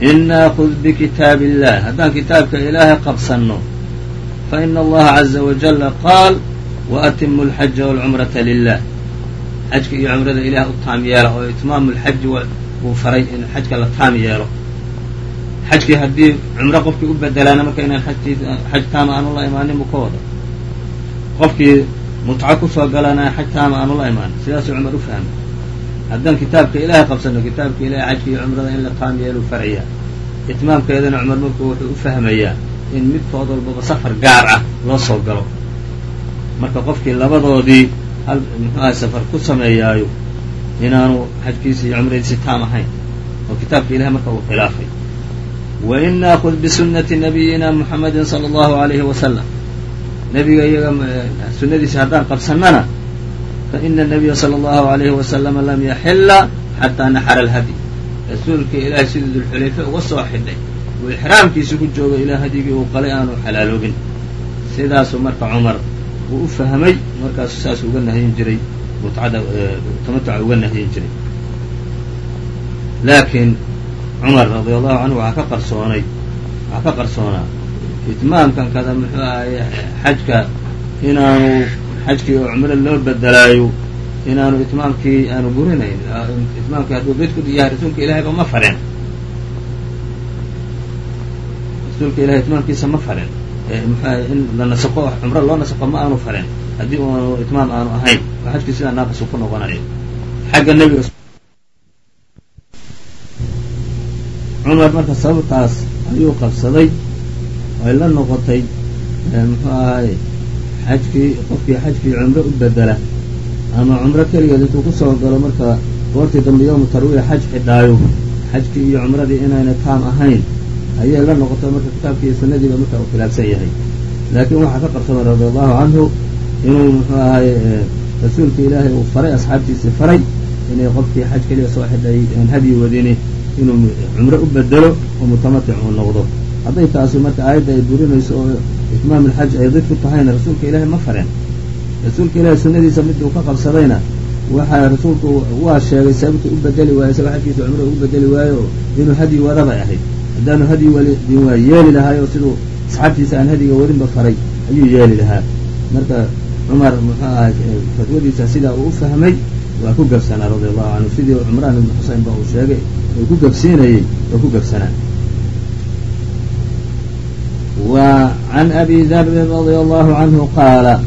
Speaker 2: in naakud bikitaabi illah haddaan kitaabka ilaahay qabsanno faina allaha caza wajala qaal waatimu alxaja walcumrata lilah xajka iyo cumrada ilaah u taam yeela oo itmaamu lxaji wuu faray in xajka la taam yeelo xajkii haddii cumro qofkii u bedelaana marka inaan xaj taama aanu la imaanin buu ka wada qofkii mutco ku soo galana xaj taama aanu la imaanin sidaasuu cumar u fahmay haddaan kitaabka ilaahay qabsano kitaabka ilahay xajka iyo cumrada in la taam yeeluu faraya itmaamkeedana cumar markuu wuxuu u fahmayaa in midkood walbaba safar gaar ah loo soo galo. Marka qofkii labadoodii hal muxuaha safar ku sameeyaayo inaanu xajkiisi iyo cumradiisi taam ahayn. Oo kitaabka ilahay marka uu khilaafay. Wain naakud bisunati nabiyina muxamedin sala allahu alayhi wasalam nebiga iyaga sunadiisa haddaan qabsannana faina nabiya sala allahu alayhi wasalama lam yaxila xataa naxara alhadi. Rasuulka ilaahay sidii dulxulayfe uga soo xidhay. Uu ixraamkiisa ku joogo ilaa hadyigii uu qalay aanu xalaaloobin sidaasuu marka cumar uu u fahmay markaasu saasuu uga nahyin jiray mutcada tamatuca uga nahyin jiray. Laakiin cumar radia allahu canhu waxaa ka qarsoonay ka qarsoonaa. Itmaamkan kada muxuu ahaye xajka inaanu xajkii oo cumro loo bedelaayo inaanu itmaamkii aanu burinayn itmaamkii hadduu bidku yahay rasuulka ilahayba ma fareen. Rasuulka ilahay itmaamkiisa ma farin mxuaha in la nasaqo cumro loo nasaqo ma aanu farin haddii uanu itmaam aanu ahayn oo xajkii sidaa naaqisu ku noqonayo xagga nebiga cumar marka sababtaas ayuu qabsaday ay la noqotay muxuu ahaye xajkii qofkii xajkii cumro u bedela ama cumro keligeed intuu ku soo galo marka goortii dambe yowmu tarwiya xaj xidhaayo. Xajkii iyo cumradii inayna taam ahayn ayay la noqotay marka kitaabkii iyo sunnadiiba marka uu khilaafsan yahay. Laakiin waxaa ka qarsamay radi allahu canhu inuu muxuu ahaye rasuulka ilaahay uu faray asxaabtiisii faray inay qofkii xaj keliya soo xidhay aan hadyi wadini inuu cumro u bedelo oo mutamatic uu noqdo. Hadday taasi marka aayadda ay burinayso itmaam alxaj ay did ku tahayna rasuulka ilaahay ma fareen rasuulka ilaahay sunnadiisa miduu ka qabsadayna waxaa rasuulku waa sheegay sababta u bedeli waayo isagoo xajkiisa cumro ugu bedeli waayo inuu hadyi wadabay ahayd haddaanu hadyi wadin waa yeeli lahaayo siduu asxaabtiisa aan hadyiga wadinba faray ayuu yeeli lahaa marka cumar muxuu ahay fatwadiisa sidaa uu u fahmay waa ku gabsanaa radia allahu canhu sidii cumraan ibnu xuseyn ba uu sheegay uu ku gabsiinayey waa ku gabsanaa can abi darin radia allahu canhu qaala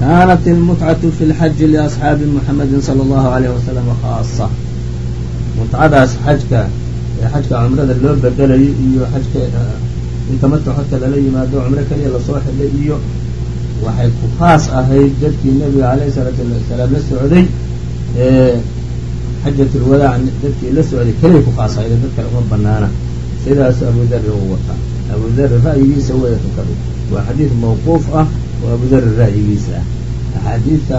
Speaker 2: kaanat ilmutcatu fi lxaji liasxaabi muxamedin sala allahu alayh wasalam khaasa mutcadaas xajka ee xajka cumrada loo bedelayay iyo xajka in tamatuc xajka lala yimaado cumro keliya la soo xidhay iyo waxay ku khaas ahayd dadkii nebiga alayhi salaatu wasalaam la socday ee xajat lwadaac dadkii la socday keliya ku khaas ahayd dad kale uma banaana sidaasu abu uu wataa abu darri ra'yigiisa weya tukadu waa xadiid mawquuf ah oo abu darri ra'yigiisa ah. Axaadiidta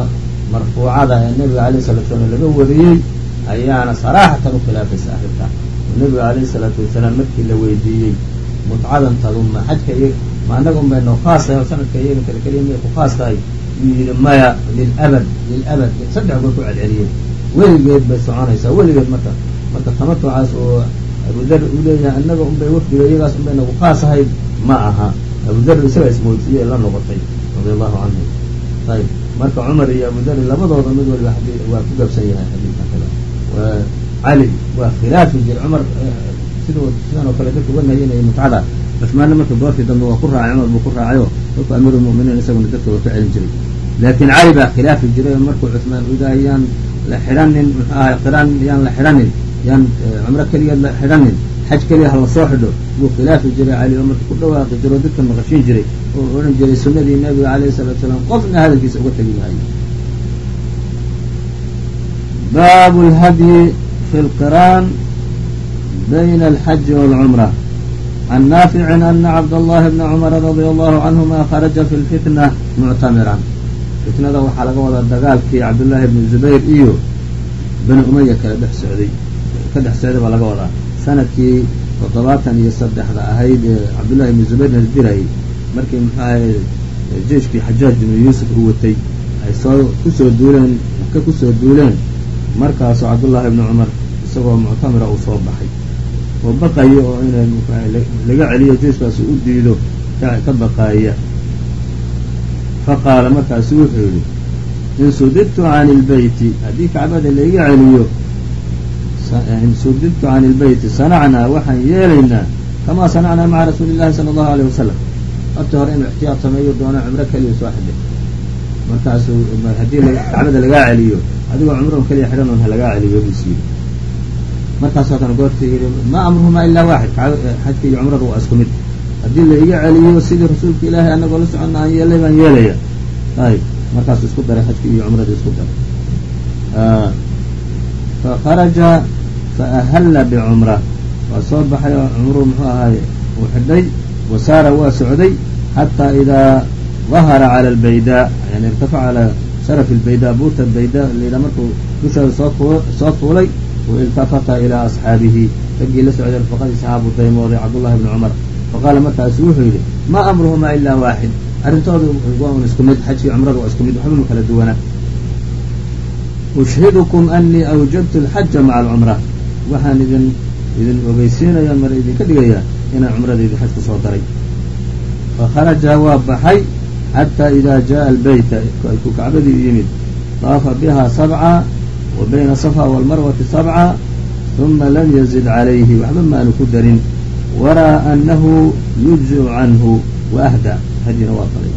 Speaker 2: marfuucada ee nebiga alayh salatu salaam laga wariyey ayaana saraaxatan u khilaafaysa arrintaa oo nebiga alayhi salaatu wasalaam markii la weydiiyey mutcadan taduma xajka iyo ma annaga un bay noo khaas tahay oo sanadka iyaga kale keliya miyay ku khaas tahay? Yuu yidhi maya lilabad lilabad saddex goor ku celceliyey. Weligeed bay soconaysaa weligeed marka marka tamatucaas oo abudar uu leeyahay annaga unbay wafdiga iyagaas unbay nagu khaas ahayd ma aha. Abudar isaga ismoodsiiyey la noqotay radia allahu canhu ayb marka cumar iyo abudari labadooda mid waliba waa ku gabsan yahay xadiidkan kale. Cali waa khilaafi jira. Cumar sid sidan oo kale dadka uga nahyanayay mutcada cusmaanna marka goortii dambe waa ku raacay cumar buu ku raacayo markuu amiirulmu'miniin isaguna dadka waa ka celin jiray. Laakiin cali baa khilaafi jiray markuu cusmaan yaan la xidhanin muxuu ahay qiraan yaan la xidhanin yaan cumro keligeed la xidhanin xaj keliya ha la soo xidho. Buu khilaafi jiray cali oo marka ku dhawaaqi jiro dadka maqashin jiray. Oo odhan jiray sunnadii nabiga alayhi salatu salaam qofna hadalkiisa uga tegi maayo baabu lhadyi fi lqiraan bayna alxaji waalcumra can naaficin ana cabdallahi bna cumara radia allahu canhuma kharaja fi lfitna muctamiran fitnada waxaa laga wadaa dagaalkii cabdullaahi bni zubayr iyo bani umaya kala dhex socday ka dhex socday baa laga wadaa. Sanadkii toddobaatan iyo saddexda ahayd ee cabdullahi bni zubayrna la dirayay markii muxuu ahay jeiskii xajaaj binu yuusuf uu watay ay soo ku soo duuleen maka ku soo duuleen. Markaasoo cabdullaahi bni cumar isagoo muctamira uu soo baxay. Oo baqayo oo inay laga celiyo jeiskaasi u diido ka baqaaya. Faqaala markaasu wuxuu yidhi in sudidtu can ilbeyti haddii kacbada laiga celiyo sudidtu can ilbeyti sanacnaa waxaan yeelaynaa kamaa sanacnaa maca rasuuli illahi sala allahu alayh wasalam horta hore inuu ixtiyaad sameeyo doono cumro keliya soo xidhay markaasuu haddii kacbada lagaa celiyo adigoo cumron keliya xidhan un lagaa celiyo bus yidhi markaas haddana goortii yidhi maa amruhumaa ilaa waaxid xajka iyo cumrada waa isku mid. Haddii la iga celiyo sidii rasuulka ilaahay anagoo la soconna aan yeelay baan yeelaya ayb markaasuu isku daray xajkii iyo cumradii isku daray fakharaja faahalla bicumra waa soo baxay oo cumruu muxuu ahaay uu xidhay wasaara waa socday xataa idaa dahara cala albaydaa yani irtafaca calaa sharafi albaydaa buurta baydaa layidhaha markuu dusheeda soo soo fuulay wailtafata ilaa asxaabihi. Raggii la socday rafaqadiisa ahaa buu daymooday cabdullahi bni cumar. Faqaala markaasu wuxuu yidhi maa amruhumaa ilaa waaxid arrintooda waa un isku mid xajkii cumrada waa isku mid waxba ma kala duwanaa ushhidukum anii awjabtu alxaja maca alcumra waxaan idin idin ogeysiinaya mar idinka dhigayaa inaan cumradaydi xaj ku soo daray fakharaja waa baxay xataa idaa jaءa albeyta ku kacbadii yimid daafa biha sabca wa bayna safa waalmarwati sabca uma lam yazid calayhi waxba maanu ku darin wara'aa anahu yujziu canhu wa ahdaa hadyina waa qalay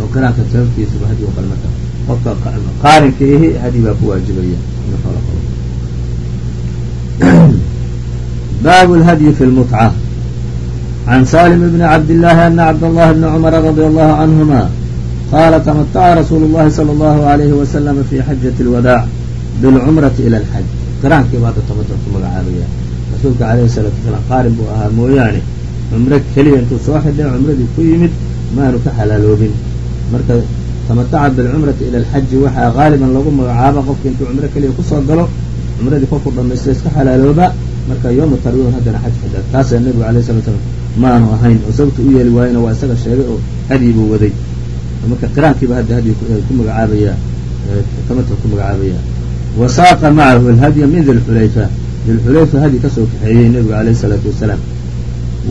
Speaker 2: oo qiraanka sababkiisaba hadyi u qal marka qofka qaarinka ihi hadyi baa ku waajibaya inuu xoola qalo bab اlhadyi fi اlmutcة عn salim bn cabd الlahi ana cabd الlahi bn cmr radي allahu canهuma qala tmataca rasuulu الlahi slى اllahu عalayhi waslm fi xajaة اlwadaac bاlcumraةi ilى اlxaj qiraankii ba hadda tamatar ku magacaabaya rasuulka alayhi الsalaatu wasalaam qaarin buu ahaa mooyaane cumro keliya intuu soo xidhay cumradii ku yimid maanu ka xalaaloobin marka tamataca bilcumrati ila alxaji waxaa qaaliban lagu magacaaba qofki intuu cumro keliya ku soo galo cumradii kolkuu dhamaysta iska xalaalooba marka yoomu tarwiyan haddana xaj xidha taasaa nebigu alay sala slam maanu ahayn oo sababta u yeeli waayena waa isaga sheegay oo hadyi waday marka qiraankiiba hadda hadyi ku magacaabaya tamatar ku magacaabaya wa saaqa macahu alhadya min dilxulayfa dilxulayfa hadyi ka soo kaxeeyey nebigu alayhi salaatu wasalaam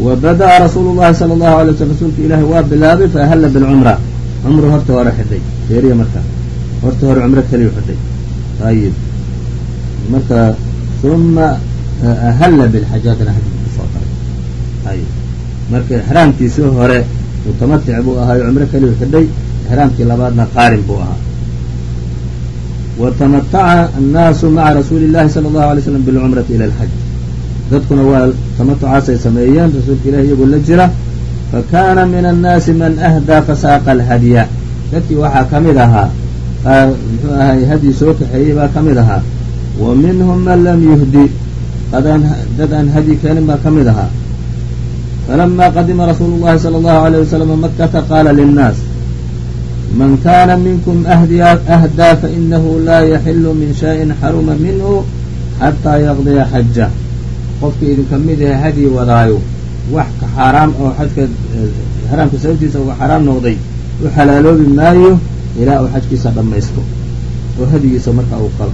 Speaker 2: wa bada'a rasuulu llahi sala allahu alay slam rasuulka ilaahi waa bilaabay fa ahalla bilcumra cumru horta hore xidhay feeriya marka horta hore cumro keliyu xidhay ayib marka uma ahalla bilxaji haddana xajka ku soo daray ayib marka ixraamkiisii hore mutamatic buu ahaayo cumro keliyu xidhay ixraamkii labaadna qaarin buu ahaa wa tamataca annaasu maca rasuuli llahi sala allahu alay slam bilcumrati ila alxaj dadkuna waa tamatucaasay sameeyeen rasuulka ilahi iyagoo la jira fa kaana min annaasi man ahdaa fasaaqa alhadya dadkii waxaa ka mid ahaa muxuu ahay hadyi soo kaxeeyey baa ka mid ahaa wa minhum man lam yuhdi dad aan hadyi keenin baa ka mid ahaa falama qadima rasuulu llahi sala allahu alayh wasalama makata qaala linnaas man kana minkum ahdaa fainahu laa yaxilu min shayin xaruma minhu xataa yaqdiya xaja qofkii idinka mid ahe hadyi wadaayo wax xaaraam oo xajka xaraamka sababtiisa uga xaaraam noqday u xalaaloobi maayo ilaa uu xajkiisa dhammaysto oo hadyigiisa markaa uu qalo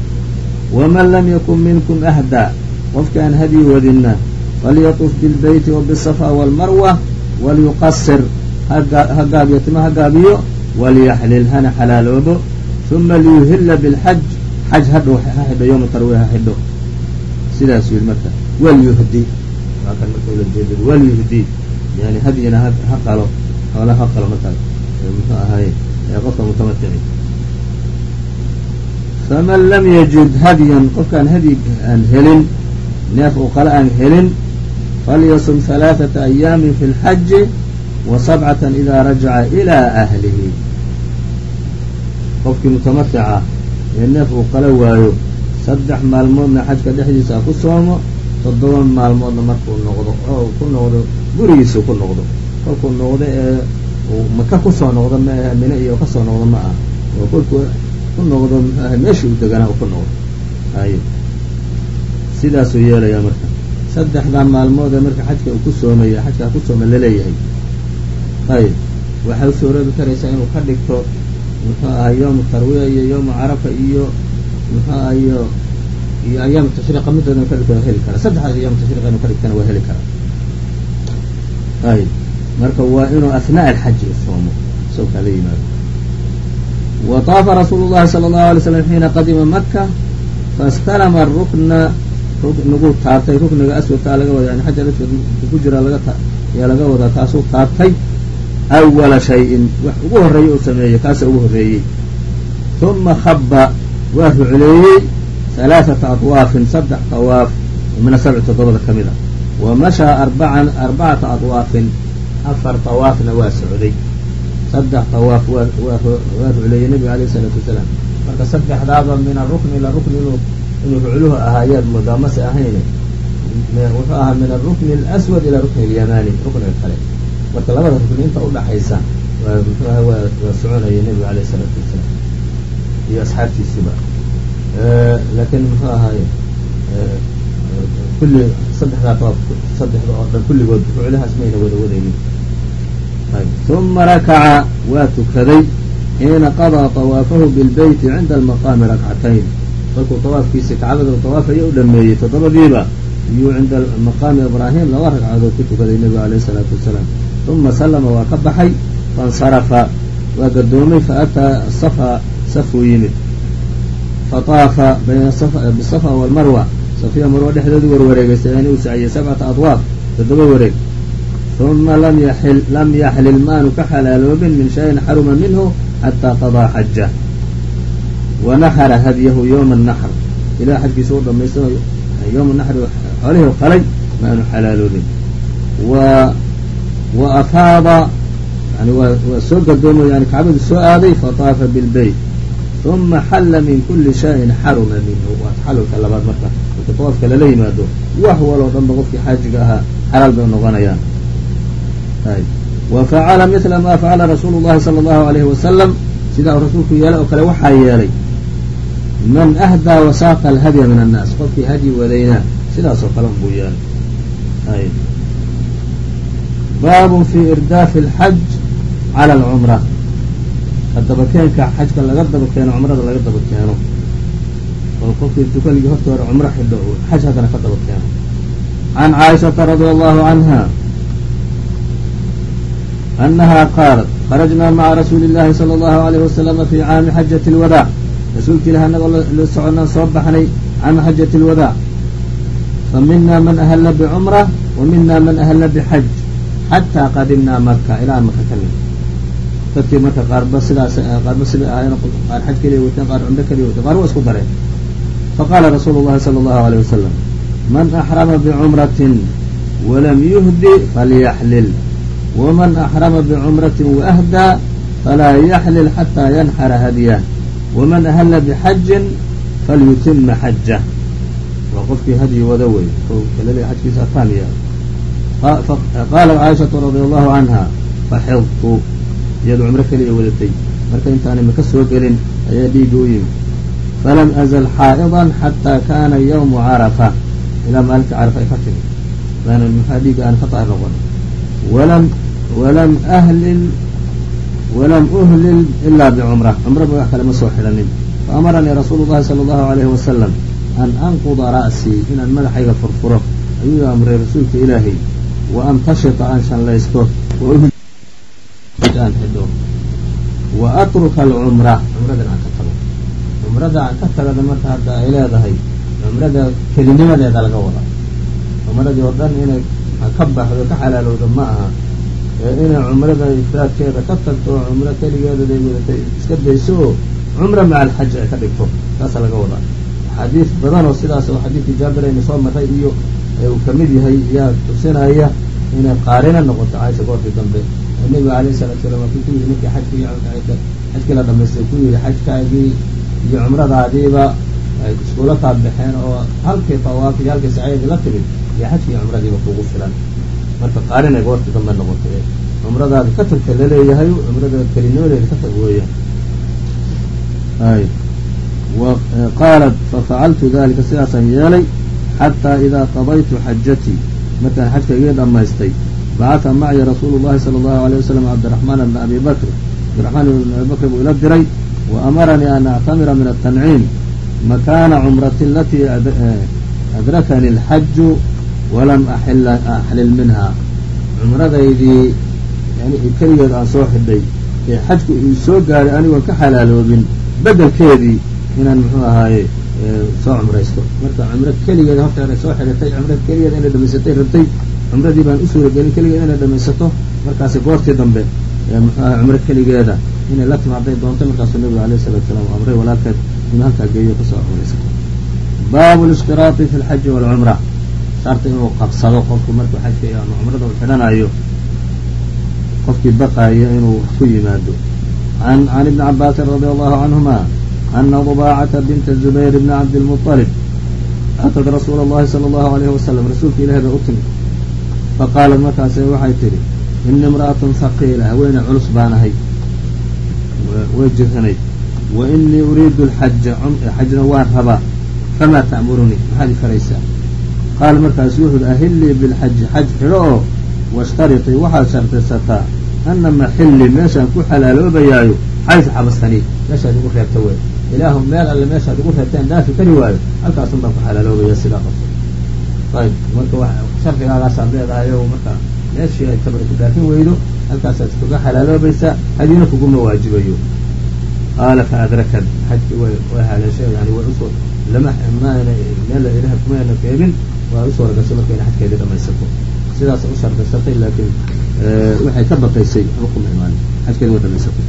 Speaker 2: waman lam yakun minkum ahdaa qofki aan hadyi wadinna falyatuf bilbeyti wa bisafa waalmarwa walyuqasir ha gaabiyo tima ha gaabiyo walyaxlil hana xalaaloobo uma liyuhilla bilxaj xaj hadhow ha xidho yowma tarwiya ha xidho sidaasuu yidhi marka walyuhdi waa kan marka ula jeeda walyuhdi yani hadyina ha qalo xoola ha qalo markaas muxuu ahaay qofka mutamatici faman lam yajid hadyan qofkaan hadyi aan helin neef uu qale aan helin falyasum halaaثata ayaamin fi اlxaji wa sabcatan idaa rajaca ilaa ahlihi. Qofkii mutamatica ee neef uu qala waayo saddex maalmoodna xajka dhexdiisa ku soomo toddoba maalmoodna markuu noqdo oo ku noqdo gurigiisa ku noqdo. Kolkuu noqdo ee maka ku soo noqdo maahe mine iyo ka soo noqdo ma ah oo kolkuu ku noqdo muxuu ahay meeshii u deganaa u ku noqdo. Ay sidaasuu yeelayaa marka. Saddexdaa maalmood ee marka xajka uu ku soomaya xajka ku sooma la leeyahay ayib. Waxay u suuroobi karaysaa inuu ka dhigto muxuu ahay yowmu tarwiya iyo yowmu carafa iyo muxuu ahay iyo ayaam tashriiqa midooda ka dhigto waa heli karaa saddexdaas ayaam tashriiqa inuu ka dhigtana waa heli karaa ayib. Marka waa inuu asnaa alxaji soomo. Isagoo kala yimaado. Wa taafa rasuulu llahi sala allahu alay slam xiina qadima maka fastalama rukna ruknigu taabtay rukniga aswadkaa laga wada yani xajar aswad ku jira laga yaa laga wadaa kaasuu taabtay awala shayin. Wax ugu horreeyey uu sameeyey kaasa ugu horreeyey. Uma khaba waa rucleeyey halaaثata adwaafin saddex tawaaf min asabci toddobada ka mid a wa mashaa arbacata adwaafin afar tawaafna waa socday saddex tawaaf waa rucleeyey nebiga alayh isalaatu wasalaam marka saddexdaaba min arukni ila rukni inuu rucluhu ahaa ayaad moodaa mase ahayne wuxuu ahaa min arukni alaswad ila rukni alyamani rukniga kale marka labada rukni inta udhaxaysa waa soconayay nebigu alayh isalaatu wasalaam iyo asxaabtiisiba laakiin muxuu ahaaye kulli saddexdaa tawaaf saddexda oo dhan kulligood ruclahaas mayna wada wadaynin uma rakaca waa tukaday xiina qadaa طawaafahu bilbeyti cinda almaqaami rakcatayn markuu tawaafkiisi kacbada tawaafaya u dhameeyey toddobadiiba iyuu cinda maqaami ibraahim laba ragcadood ku tukaday nebigu alayh isalaatu wasalaam uma salama waa ka baxay faاnsarafa waa gadoomay faataa safa safuu yimid fataafa bayna bisafa walmarwa safiya marwa dhexdoodu warwareegaystay yani uu saciyey sabcata adwaaf toddoba wareeg uma lam yaxlil maanu ka xalaaloobin min shayin xaruma minhu xataa qadaa xajah wanaxara hadyahu yowma naxr ilaa xajkiisa u dhamaysto yowma naxri xoolihii qalay maanu xalaaloobin wa afaada yani waa soo gadoomo yani kacbadu soo aaday fataafa bilbeyt uma xalla min kuli shayin xaruma minhu. Waa taxalulka labaad marka. Marka tawaafka lala yimaado wax waloo dhanba qofkii xaajiga ahaa xalaal bay noqonayaan. Wa facala mila ma facala rasuulu llahi sala allahu alayhi wasalam sidaa uu rasuulku yeelay oo kale waxaa yeelay man ahdaa wasaaqa alhadya min annaas. Qofkii hadyi wadaynaa sidaas oo kale unbuu yeelay. Baabun fi irdaafi alxaj cala alcumra kadabakeenka xajka laga daba keeno cumrada laga daba keeno oo qofkii dukaligii horta hore cumro xidho xaj haddana ka daba keeno can caaishata radia allahu canha أنها qاaلت خرجnaa mعa رasuuلi اللahi صلى الله عليه وسلم في cاami xaجaة الwadاع rasuulka ilah anagoo la soconaan soo baxnay caama xajaة الwadاع famina man أhla bcمرة وmina man أhla bxaj xatىa qadimnaa maka ilaa maka ka nim dadkii marka qaarba sidaas eh, qaarba sida ahaayeen qaar xaj keliya wateen qaar cumro keliya wateen qaar waa isku dareen faqala rasuulu llahi sala allahu alayh wasalam man axrama bicumratin walam yuhdi falyaxlil waman axrama bicumratin waahdaa falaa yaxlil xataa yanxara hadiyah waman ahala bixajin falyutima xajah waa qofkii hadyi wada wey kalale xajkiisa akaan yahay. Qaala caishatu radia allahu canha faxidtu iyadu cumro keliya wadatay. Marka intaanay maka soo gelin ayaa dhiiga u yimi falam azal xaa'idan xataa kana ywmu carafa. Ilaa maalinta carafa ay ka timi waana maxaa dhiiga aan ka noqon? Walam walam ahlil walam uhlil ilaa bicumra cumraba wax kale ma soo xidhanin. Faamaranii rasuulu llahi sala allahu alayhi wasalam an anquda ra'sii inaan madaxayga furfuro. Ayuu amray rasuulka ilaahay wa antashita aan shanlaysto wa atruka alcumra cumradan aan ka tago cumrada aan ka tagada marka hadda ay leedahay cumrada kelinimadeeda laga wada cumradii oo dhan inay ka baxdo ka xalaalowda ma aha ee inay cumrada ifraadkeeda ka tagto oo cumro keligeedaday wadatay iska dayso oo cumra maca alxaji ay ka dhigto saasa laga wadaa axaadiis badan oo sidaas oo xadiidkii jaabir aynu soo marray iyo uu ka mid yahay yaa tusinaya inay qaarina noqoto caaisha goortii dambe oo nebiga alayhi salatu salam waakii ku yidhi markii xajkii xajkii la dhamaystay ku yidhi xajkaagii iyo cumradaadiiba ay iskula kaa baxeen oo halkii tawaaf iyo halkii sacyadii la timid iyo xajkii cumradiiba kugu filan. Marka qaarinay goortii dambe noqotay cumradaadi ka tagta la leeyahay cumrada kelinimadeeda ka tag weeya. Ay. Qaalat fafacaltu dalika sidaasaan yeelay xataa idaa qadaytu xajatii markaan xajka igii dhammaystay bacata macya rasuulu llahi sala allahu alay wasalam cabdiraxmaan bna abi bakr cabdiraxmaan ibn abi bakr buu ila diray wa amaranii an actamira min atanciim makaana cumrati alatii adrakani alxaju walam axlil minha cumradaydii yani keligeed aan soo xidhay ee xajku uu soo gaaray anigoon ka xalaaloobin bedelkeedii inaan muxuu ahaaye soo cumraysto marka cumro keligeed horteeday soo xidhatay cumro keligeed inay dhamaysatay rabtay cumradii baan u suuragelin keligeed inay dhamaysato markaasi goortii dambe eemxuaha cumro keligeeda inay la tim hadday doonto markaasuu nabigu alayhi salatu salaam amray walaalkeed inuu halkaa geeyo ka soo cumraysato baabu lishtiraaطi fi lxaji walcumra sharti inuu qabsado qofku markuu xajka ama cumrada u xidhanayo qofkii baqaayo inuu ku yimaado. An can ibni cabaasin radi allahu canhuma ana dubaacata binta zubayr bni cabdilmualib atad rasuul اllahi sala allahu aleyhi wasalam rasuulka ilahi bay u timid faqaalat markaase waxay tidhi ini imra'atun haqiila haweeney culus baan ahay way jiranayd wa inii uriidu lxaja xajna waan rabaa famaa ta'murunii maxaad i faraysaa qaala markaasu wuxuuhi ahillii bilxaji xaj xidho oo washtaritii waxaad shardisataa ana maxilli meeshaan ku xalaaloobayaayo xaysu xabastanii meeshaad igu reebta wey ilaahu meel alle meeshaad igu reebteen dhaafi kari waayo halkaasun baan ku xalaaloobaya sidaa qabto ayb marka shardigaagaasaad leedahay o marka meeshii ay tabar ku dhaafin weydo halkaasaad kuga xalaaloobaysaa hadina kuguma waajibayo qaala fa adrakad xajki way way haleeshay yani way u soo lama maana meel ilaah kumayna keebin waa u soo ragashay marka ina xajkeedii dhamaysato. Sidaas u laakiin waxay ka baqaysay waxba kuma imaanin xajkeeda waa dhamaysatay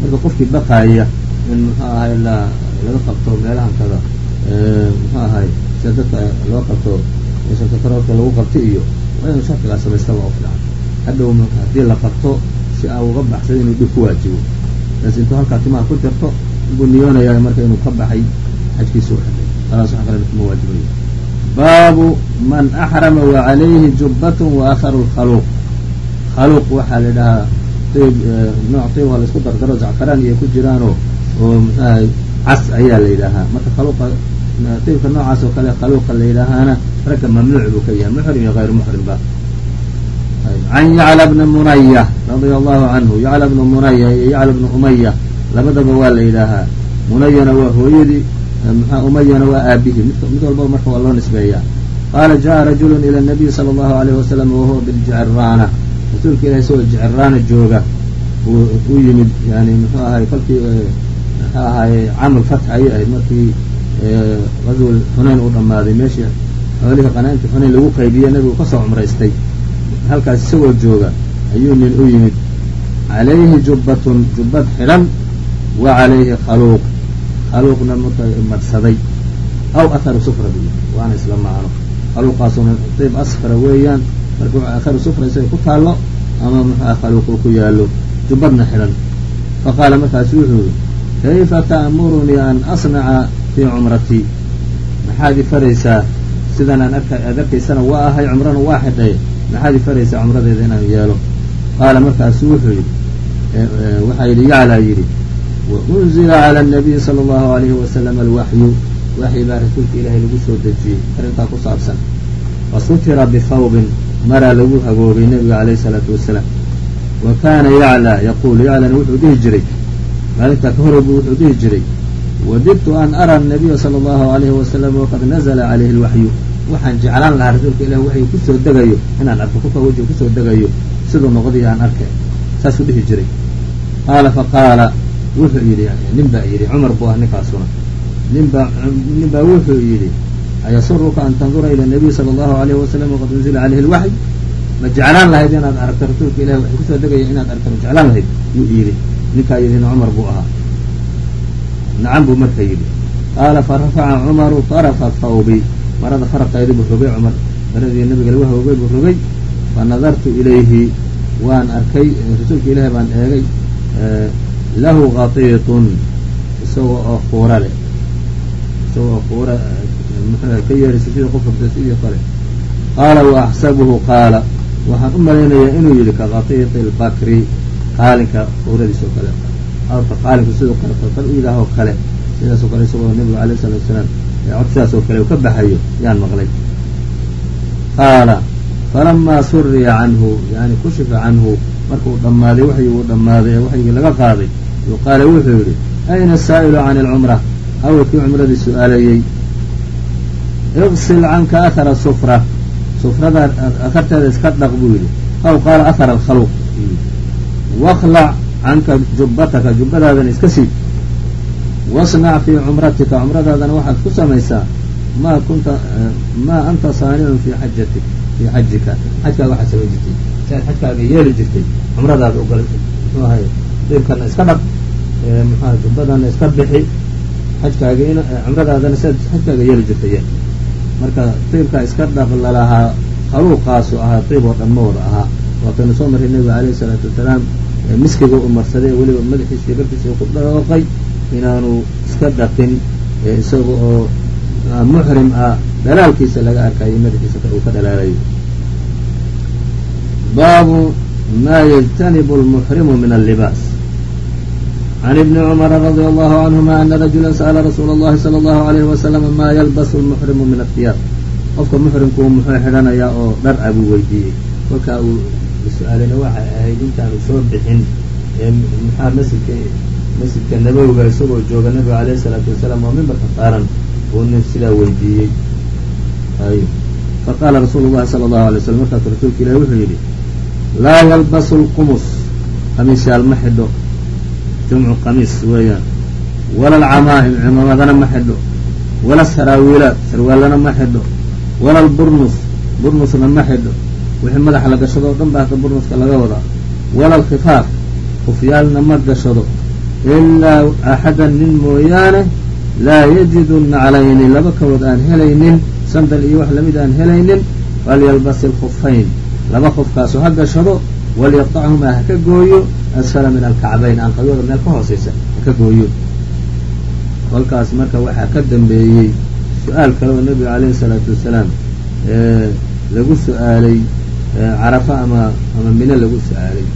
Speaker 2: marka qofkii baqaaya in muxuu ahay la laga qabto meelahan kada muxuu ahay sida dadka loo qabto sakaroorka lagu qabto iyo. Waa inuu shardigaa samaystaba oo fiican hadhow haddii la qabto si aan uga baxsada inuu dhib ku waajibo laas intuu halkaa timaha ku jirto buu niyoonayaa marka inuu ka baxay xajkiisa u xidhay khalaas wax kale kuma waajibayo baabu man axrama wa calayhi jubbatun wa akharu lkhaluuq khaluuq waxaa la idhahaa tayb nooc tayb waa la dardaro zacfaraan iyo ku jiraanoo oo muxuahay cas ayaa la yidhaahaa marka khaluuqa taybka noocaas oo kale khaluuqa la yidhaahaana ragga mamnuuc buu ka yahay muxrim iyo hayru muxrim ba can yacla bni munaya radia allahu canhu yacla bnu munaya iyo yacla bnu umaya labadaba waa la yidhaahaa munayana waa hooyadii mxua umayana waa aabihii mid mid walbaba marka waa loo nisbeeyaa qaala jaءa rajulu ilى الnabiy salى اllahu عalيyh wasalam wahuwa biljiciraana rasuulka ilahi isagoo jiciraana jooga u yimid yani muxuu ahay kolkii muxuu ahaye camal fatx ayay ahayd markii qazwal xunayn uu dhammaaday meeshii xoolihii qanaaimtii xunayn lagu qaybiye nabigu ka soo cumraystay. Halkaas isagoo jooga ayuu nin u yimid calayhi jubbatun jubbad xidhan wa calayhi khaluuq. Khaluuqna madhsaday aw atharu sufra bi waana isla macno khaluuqaasuna dayb asfara weeyaan. Marka atharu sufra isaga ku taallo ama muxua khaluuquu ku yaallo jubbadna xidhan. Fa qaala markaasu wuxuu yihi kayfa ta'murunii an asnaca fii cumratii maxaad i faraysaa sidan aan aad arkaysana waa ahay cumrana waa xidhay. Maxaad i faraysaa cumradeeda inaan yeelo? Qaala markaasu wuxuu yidhi waxaa yidhi yaclaa yidhi waunzila cala anabiyi sala allahu alayhi wasalam alwaxyu waxyi baa rasuulka ilaahay lagu soo dejiyey arrintaa ku saabsan. Fasutira bihawbin maraa lagu hagoobay nebiga calayhi salaatu wasalaam wa kaana yaclaa yaquulu yaclana wuxuu dhihi jiray. Maalintaa ka horeybu wuxuu dhihi jiray. Wadidtu an ara anabiya sala allahu alayhi wasalam waqad nazla calayhi alwaxyu waxaan jeclaan lahaa rasuulka ilahi waxyu ku soo degayo inaan arko kolkaa wejiga ku soo degayo siduu noqday aan arkay. Saasuu dhihi jiray. Qaala faqaala wuxuu yidhi nin baa yidhi cumar buu ah ninkaasuna. Ninbaa nin baa wuxuu yidhi ayasuruka an tandura ila nabiy sala allahu alayhi wasalam waqad unzila calayhi alwaxy ma jeclaan lahayd inaad aragto rasuulka ilahi waxay ku soo degaya inaad aragto ma jeclaan lahayd? Yuu yidhi ninkaa yidhina cumar buu ahaa. Nacam buu marka yidhi. Qaala farafaca cumaru طarafa thawbi marada faraqeedii buu rogay cumar. Maradii nabiga lagu hagoogay buu rogay. Fa nadartu ilayhi waan arkay rasuulka ilaahi baan eegay lahu qatiitun isagoo oo kuura leh. Isagoo oo kuura muxuu ka yeeraysa sida qof hurda sidii kale. Qaala wa axsabuhu qaala waxaan u malaynayaa inuu yidhi ka qatiiti lbakri qaalinka kuuradiis oo kale. Qaalinku sidoo kale kalkal u yidhaahoo kale. Sidaasoo kale isagoo nabigu alayh salatu wasalaam cod sidaas oo kale uu ka baxayo yaan maqlay qaala falamaa suriya canhu yani kushifa canhu markuu dhammaaday waxyii uu dhammaaday ee waxyigii laga qaaday yuu qaala wuxuu yidhi ayna asaa'ilu cani alcumra awalkii cumradii su'aalayey iqsil canka ahara sufra sufrada akarteeda iska dhaq buu yidhi aw qaala ahara alkhaluq waqlac canka jubbataka jubbadaadana iska siib wasnac fii cumratika cumradaadana waxaad ku samaysaa maa kunta maa anta saanicun fii xajatik fii xajika xajkaaga waxaad samayn jirtay si aad xajkaaga yeeli jirtay cumradaada ogal muxuu ahay diibkana iska dhaq muxuaha jubbadana iska bixi xajkaaga in cumradaadana si aad xajkaaga yeeli jirtay marka diibkaa iska dhaq lalahaa khaluuqaasu ahaa diib oo dhan ma ahaa waataynu soo marray nebiga alayhi isalaatu wasalaam miskiga u marsaday weliba madaxiisa barkiisa ku dhaqay inaanu iska dhaqin isaga oo muxrim ah dhalaalkiisa laga arkayo madaxiisa uu ka dhalaalayo baabu ma yجtanibu اlmuxrimu min allibaas can ibni cumara radi allahu canhuma ana rajula sa'la rasuula اllahi salى اllahu alayhi wasalam ma yalbasu lmuxrimu min ahiyaab qofka muxrimku muxuu xidhanayaa oo dhar a buu weydiiyey kolkaa uu su-aalina waxay ahayd intaanu soo bixin maxaa masjidka masjidka nabowiga isagoo jooga nabiga alayhi salaatu wasalaam oo mimbarka saaran uu nin sidaa weydiiyey. Ay faqaala rasuulu llahi sala allahu alay slam markaasu rasuulka ilahi wuxuu yidhi laa yalbasu lqumus qamiisyaal ma xidho. Jumcu qamiis weeyaan. Wala alcamaa'im cimaamadana ma xidho. Wala saraawiilaat sarwaalana ma xidho. Wala alburnus burnusna ma xidho. Wixii madaxa la gashado o dhan baa burnuska laga wadaa. Wala alkhifaaf kufyaalna ma gashado ilaa axada nin mooyaane laa yajidu naclayni laba kabood aan helaynin sandal iyo wax la mid aan helaynin falyalbas ilkufayn laba kufkaasoo ha gashado walyaqtachumaa haka gooyo asfala min alkacbayn aan aanqadyada meel ka hooseysa ha ka gooyo kolkaas marka waxaa ka dambeeyey su'aal kale oo nabiga aleyhi salaatu wasalaam lagu su'aalay carafa ama ama mine lagu su'aalay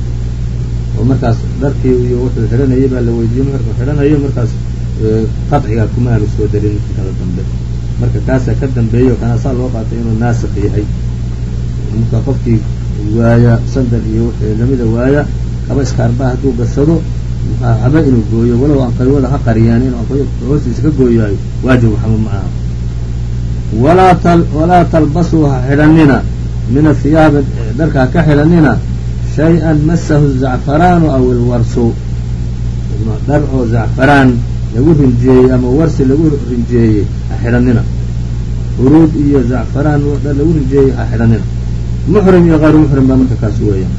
Speaker 2: oo markaas dharkii iyo wuxuu xidhanayay baa la weydiiyey muxurku xidhanayo markaas qaطciga kuma aanu soo darin kada dambe. Marka kaasaa ka dambeeyo kana saa loo qaatay inuu naasik yahay. Marka qofkii waaya sandal iyo wixii lamida waaya kaba iskaarba hadduu gashado haba inuu gooyo walow anqaywada ha qariyaan inuu hoostiisa ka gooyaayo waajib waxba ma aha. Walaa talbasuu ha xidhanina. Min athiyaabi dharka ha ka xidhanina shay-an masahu zacfaraanu aw ilwarsu dhar oo zacfaraan lagu rinjeeyey ama warsi lagu rinjeeyey ha xidhanina huruud iyo zacfaraan dhar lagu rinjeeyey ha xidhanina muxrim iyo kayru muxrim baa marka kaasu weeyaan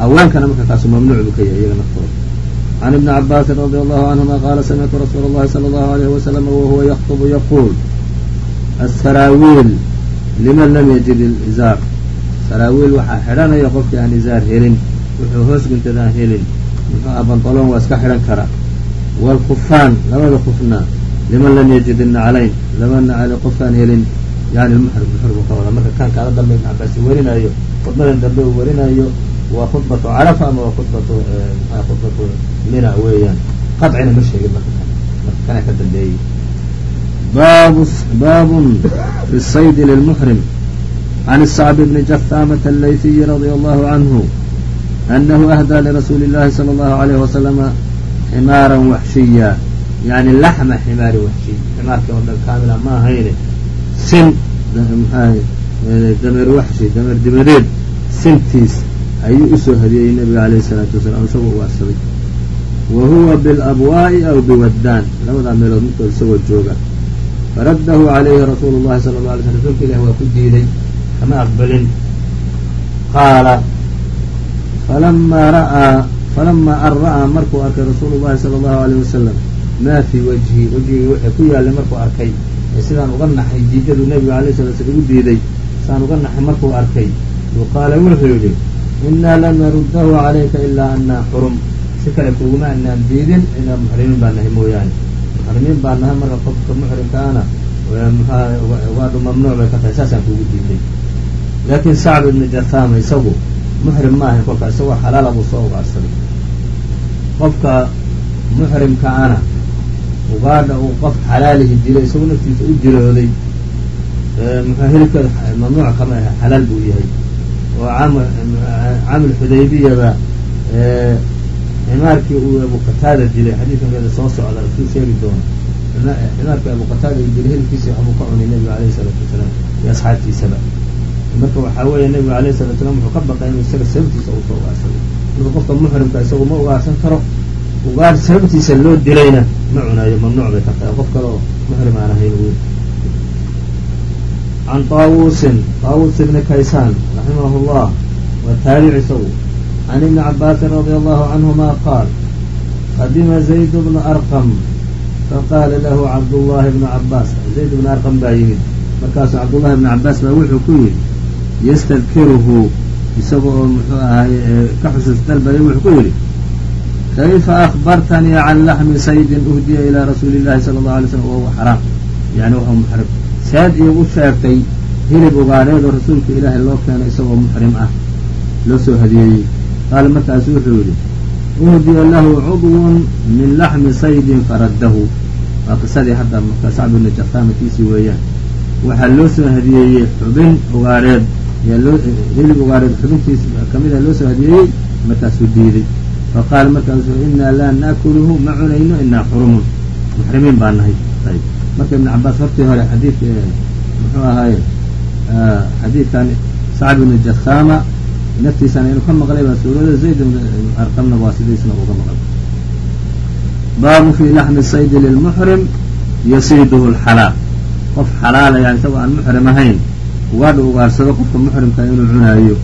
Speaker 2: haweenkana marka kaasu mamnuuc buu ka yahay iyaga naftooda can ibni cabaasin radi allahu canhuma qaala samictu rasuula اllahi salى allahu alayh wasalam wahuwa yaktubu yaquul asaraawiil liman lam yajid ilizaar saraawiil waxaa xidhanaya qofkii aan izaar helin. Wuxuu hoos guntada aan helin. Muxuu ah banطaloon waa iska xidhan kara. Wاlkufaan labada kufna liman lam yajid innaclayn laba nacli qofkaan helin. Yani muxrim muxrimu ka wada. Marka kan kaala dambe ibn cabaasi warinayo khudbadan dambe uu warinayo waa khudbatu carafa ama waa khudbatu mxua khudbatu mina weeyaan. Qadcina ma sheegin marka marka kana ka dambeeyey baabun fi saydi lilmuxrim can الsacb bni jahaamة alayfiyi radia allahu canhu anahu ahdaa lirasuuli اllahi salى اllahu alayh wasalama ximaara waxshiya yani laxma ximaari waxshiy ximaarkii oo dhan kaamila ma ahayne sin dameer waxshi dameer dimareed sintiis ayuu usoo hadiyeyey nabiga alayh الsalaatu wasalaam isagoo ugaarsaday wa huwa bilabwaa'i aw biwaddaan labadaa meelood midkood isagoo jooga faraddahu calayhi rasuulu llahi sala la alay sl rsulka ilahi waa ku diiday kama aqbalin qaala falamaa ra'aa falamaa an ra'aa markuu arkay rasuulu llahi sala allahu alayh wasalam maa fii wajhi wejhigii wixii ku yaallay markuu arkay ee sidaan uga naxay diidaduu nebiga alay sala slam ugu diiday sidaan uga naxay markuu arkay uu qaala wuxuu yidhi innaa lam naruddahu calayka ilaa annaa xurum si kale kuguma anaan diidin inaa muxrimiin baa nahay mooyaane muxrimiin baa nahay marka qofka muxrimkaana mxua waadhu mamnuuc bay ka tahay saasaan kugu diiday laakiin sacb ibni jathama isagu muxrim ma ahayn kolkaa isagoo xalaala buu soo ugaarsaday qofka muxrimkaana ugaadha uu qof xalaalihi dilay isagoo naftiisa u dilooday mxua hilibkeeda mamnuuc kama ah xalaal buu yahay. Oo camil xudaybiyaba ximaarkii uu abu qataada dilay xadiidkankeeda soo socda suu sheegi doono. Ximaarkii abu qataada dilay hilibkiisa waxbuu ka cunay nebiga alayhi salaatu wasalaam iyo asxaabtiisaba marka waxaa weeye nebiga alayhi salatu wasalaam wuxuu ka baqay inuu isaga sababtiisa uu soo ugaarsaday marka qofka muxrimka isagu ma ugaarsan karo ugaar sababtiisa loo dilayna ma cunayo mamnuuc bay ka tahay qof kale oo muxrim aan ahayn wy can taawusin taawus ibni kaysaan raximah llah waa taabic isagu can ibni cabaasin radia allahu canhuma qaal qadima zayd bna arqam faqaala lahu cabdullahi bnu cabaas zayd bna arqam baa yimid. Markaasuu cabdullahi bnu cabaas baa wuxuu ku yidhi yastadkiruhu isaga oo muxuu ahay ka xusuus dalbaya wuxuu ku yidhi kayfa akbartanii can laxmi saydin uhdiya ilaa rasuuli llahi sala allahu alay slam wahuwa xaraam. Yani wahuwa muxrim. Seed iigu sheegtay hilib ugaadheed oo rasuulka ilaahay loo keenay isagoo muxrim ah loo soo hadiyeeyey qaala markaasu wuxuu yidhi uhdiya lahu cudwun min laxmi saydin faraddahu. Waa qisadii hadda marka sacb ibni jafaama kiisii weeyaan. Waxaa loo soo hadiyeeyey xubin ugaadheed loo hilib ugaadheed xubintiis kamida loo soo hadiyeeyey markaasuu diiday. Faqaala markaasu inaa laa naakuluhu ma cunayno inaa xurumun. Muxrimiin baa nahay. Ayb marka ibn cabaas hortii hore xadiidka muxuu ahaaye xadiidkan sacb ibni jathama naftiisana inuu ka maqlay baa suurada zayd arqamna waa sidiisna uga maqlay. Baabu fi laxmi saydi lilmuxrim yasiiduhu lxalaal. Qof xalaala yani isagoo aan muxrim ahayn ugaadha ugaarsado qofka muxrimka inuu cunaayo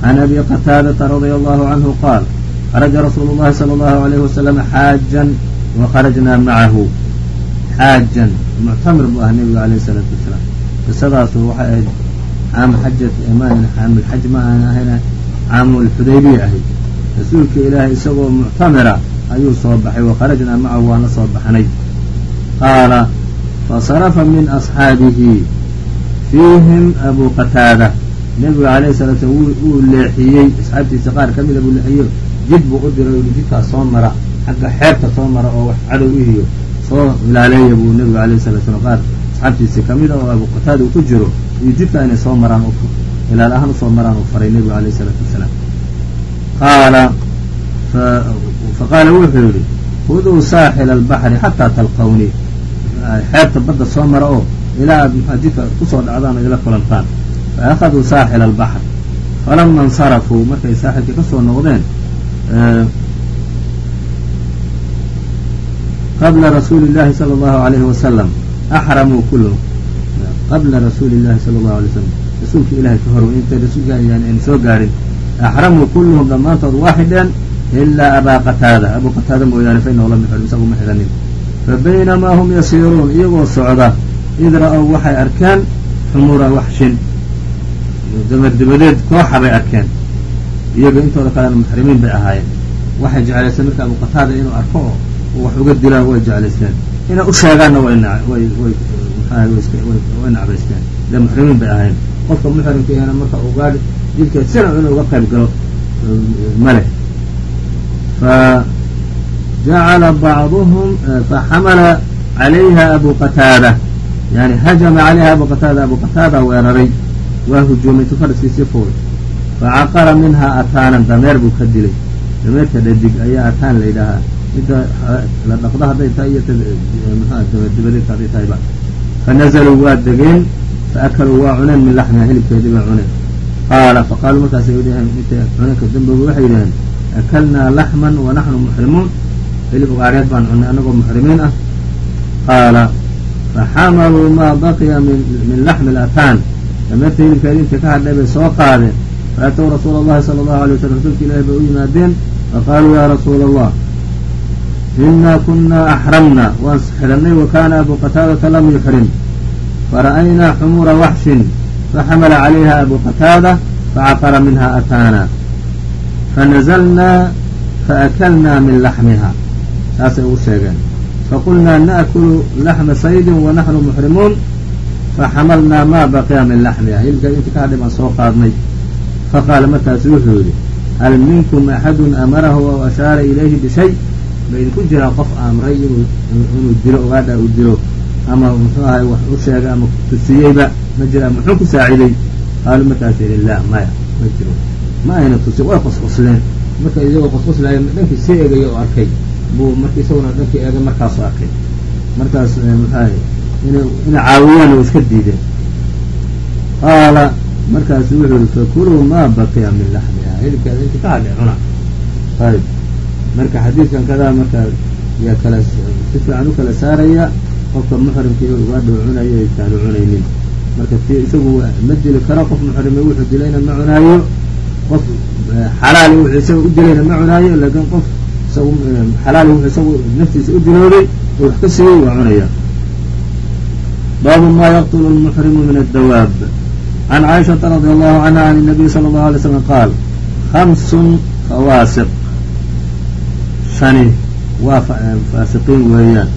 Speaker 2: can abi qataadata radia allahu canhu qaal kharaja rasuulu llahi sala allahu alayhi wasalam xaajan wa kharajnaa macahu xaajan muctamir buu ahaa nebiga alayh isalaatu wasalaam qisadaasu waxay ahayd caam xajat maan caamulxaj ma aan ahayn caamulxudaybiya ahayd rasuulka ilaahay isagoo muctamira ayuu soo baxay wa kharajnaa macahu waana soo baxnay qaala fasarafa min asxaabihi fiihim abu qataada nebiga alayhi salatu slam wuu leexiyey asxaabtiisa qaar ka mida buu leexiyo jid buu u diray uli jidkaas soo mara xagga xeebta soo mara oo wax cadow ihiyo soo ilaaleeya buu nebiga alayhi salatu slam qaar asxaabtiisa kamida oo abu qataada uu ku jiro iyo jidka inay soo maraan ilaal ahaan u soo maraan uu faray nebigu alayhi salaatu wasalaam qaala faqaala wuxuu yidhi khuduu saaxila albaxri xataa talqawni xeebta badda soo mara oo ilaa jidka ku soo dhacdaan ila kulantaan fa akhaduu saaxila albaxr falama insarafuu markay saaxilkii ka soo noqdeen qabla rasuuli llahi sala allahu alayhi wasalam axramuu kulluhum qabla rasuuli llahi sala allahu alay slam rasuulka ilahay ka hor intay rasuulka yani aynu soo gaarin axramuu kulluhum dhammaantood waa xidheen ilaa abaa qataada abuu qataada mooyaane fa inahu lam yuxrim isagu ma xidhanin fa baynamaa hum yasiiruun iyagoo socda id ra'ow waxay arkeen xumura waxshin dabar dibadeed kooxa bay arkeen. Iyaga intooda kalena muxrimiin bay ahaayeen. Waxay jeclaysteen marka abu qataada inuu arko oo wax uga dilaan way jeclaysteen. Inay u sheegaanna way nacbaysteen. Ile muxrimiin bay ahaayeen. Qofka muxrimka ihana marka uu gaadhi jidkeed sina inuu uga qayb galo male fa jacala bacduhum faxamala calayha abu qataada yani hajama calayha abu qataada abu qataada weeraray waa hujuumay tufarskiisii fuul facaqara minhaa ataanan dameer buu ka dilay dameerka dhadig ayaa ataan la yidhaahaa midda la dhaqdo hadday tahay iyo mxua dabadeedka hadday tahayba fanazaluu waa degeen faakaluu waa cuneen min laxmiha hilibkeedii bay cuneen qaala faqaaluu markaasay dhaheen intay cuneenka dambooga waxay yidhaheen akalnaa laxman wa naxnu muxrimuun hilib ugaarheed baan cunnay annagoo muxrimiin ah qaala faxamaluu maa baqiya min laxmi lataan dameerta hilibkeedii intay ka hadhay bay soo qaadeen faatow rasuula allahi sala allahu alay waslm rasuulka ilahi bay u yimaadeen faqaaluu ya rasuula allah inaa kunaa axramna waan xidhannay wa kaana abu qataadata lam yuxrim fara'aynaa xumura waxshin faxamala calayha abu qataada facaqara minha ataana fanazalnaa faakalnaa min laxmiha saasay ugu sheegeen faqulnaa naأkulu laxma saydin wa naxnu muxrimuun faxamalnaa ma baqiya min laxmiha hilibkeed intii ka hadhay baan soo qaadnay faqaala markaasu wuxuu yidhi hal minkum axadun amarahu aw ashaara ilayhi bishay ma idinku jiraa qof amray inuu dilo ogaadha uu dilo ama muxuu ahay wax u sheegay ama tusiyeyba ma jira muxuu ku saaciday qaaluu markaasu yidhi laa maya ma jiro ma ayna tusin way qosqosleen marka iyagoo qosqoslaaya dhankii sii eegaya oo arkay buu marka isaguna dhankii eegay markaasu arkay. Markaas muxuahay ina inay caawiyaan oo iska diideen. Qaala markaasu wuxuu yihi fakuluu maa baqiya min laxmiha hilibkeeda inti ka hadhay cuna. Ayb marka xadiidkan kadaa marka yaa kala si fiican u kala saaraya qofka muxrimkii ugaadha u cunayo aytaanu cunaynin. Marka ti isagu ma dili karo qof muxrime wuxuu dilayna ma cunaayo. Qof xalaali wuxuu isaga u dilayna ma cunaayo laakiin qof isagu xalaali wuxuu isagu naftiisa u dilooday oo wax ka siiyey waa cunaya baabu ma yaqtulu lmuxrimu min addawaab can caaishaةa radi allahu canha an الnabiy salى اllahu alay slam qaal hamsun fawaasiq shani waa faasiqiin weeyaan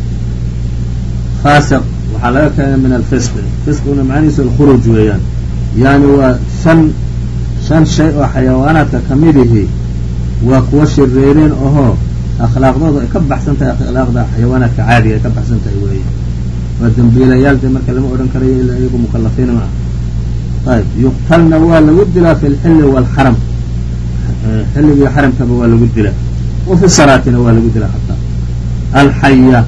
Speaker 2: faasiq waxaa laga keenay min alfisq fisqiguna macnihiisu alkhuruuj weeyaan yani waa shan shan shay oo xayawaanaadka kamidihii waa kuwa shireereen ohoo akhlaaqdooda ay ka baxsan tahay akhlaaqda xayawaanaadka caadiga ay ka baxsan tahay weeye. Waa dembiilayaalde marka lama odhan karayo ilaa iyagu mukalafiin ma ah ayb yuqtalna waa lagu dilaa fi lxilli waalxaram xilligii xaramkaba waa lagu dilaa. Wa fi salaatina waa lagu dilaa xataa. Alxaya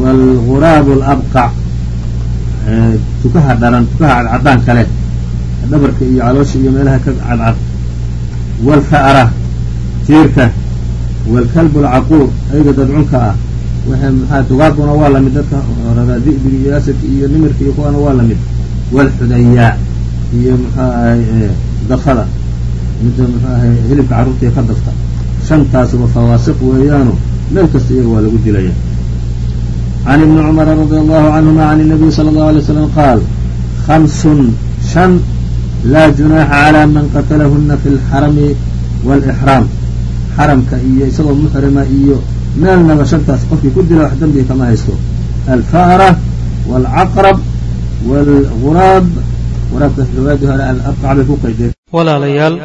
Speaker 2: waalguraabu alabqac tukaha dharan tukaha cadcadaan kale. Dhabarka iyo caloosha iyo meelaha ka cadcad waalfa'ra jiirka waalkalbu alcaquur ayga dadcunka ah. Waxay maxaa dugaaguna waa la mid dadka radaadi'biga iyo asadka iyo nimirka iyo kuwaana waa la mid waalxudayaa iyo muxuu ahay e, dafada midda muxuu ahay hilibka carruurtaiyo ka dafta. Shantaasuba fawaasiq weeyaanu meel kasta iyaga waa lagu dilaya. Can ibni cumara radi allahu canhuma can nabiyi sala allahu alay slam qaal hamsun shan laa junaaxa calaa man qatalahuna fi lxarami wlxraam xaramka iyo isagoo muxrima iyo meelnaba shantaas qofkii ku dila wax dembiga kama haysto alfa'ra waalcaqrab waalguraab waraabka xoogaadii hore alabqac ku qaydeen
Speaker 1: walaalayaal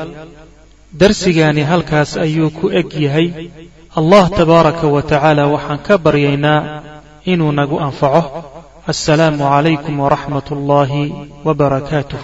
Speaker 1: darsigaani halkaas ayuu ku eg yahay allah tabaaraka wa tacaala waxaan ka baryaynaa inuu nagu anfaco assalaamu calaykum waraxmat ullaahi wa barakaatuh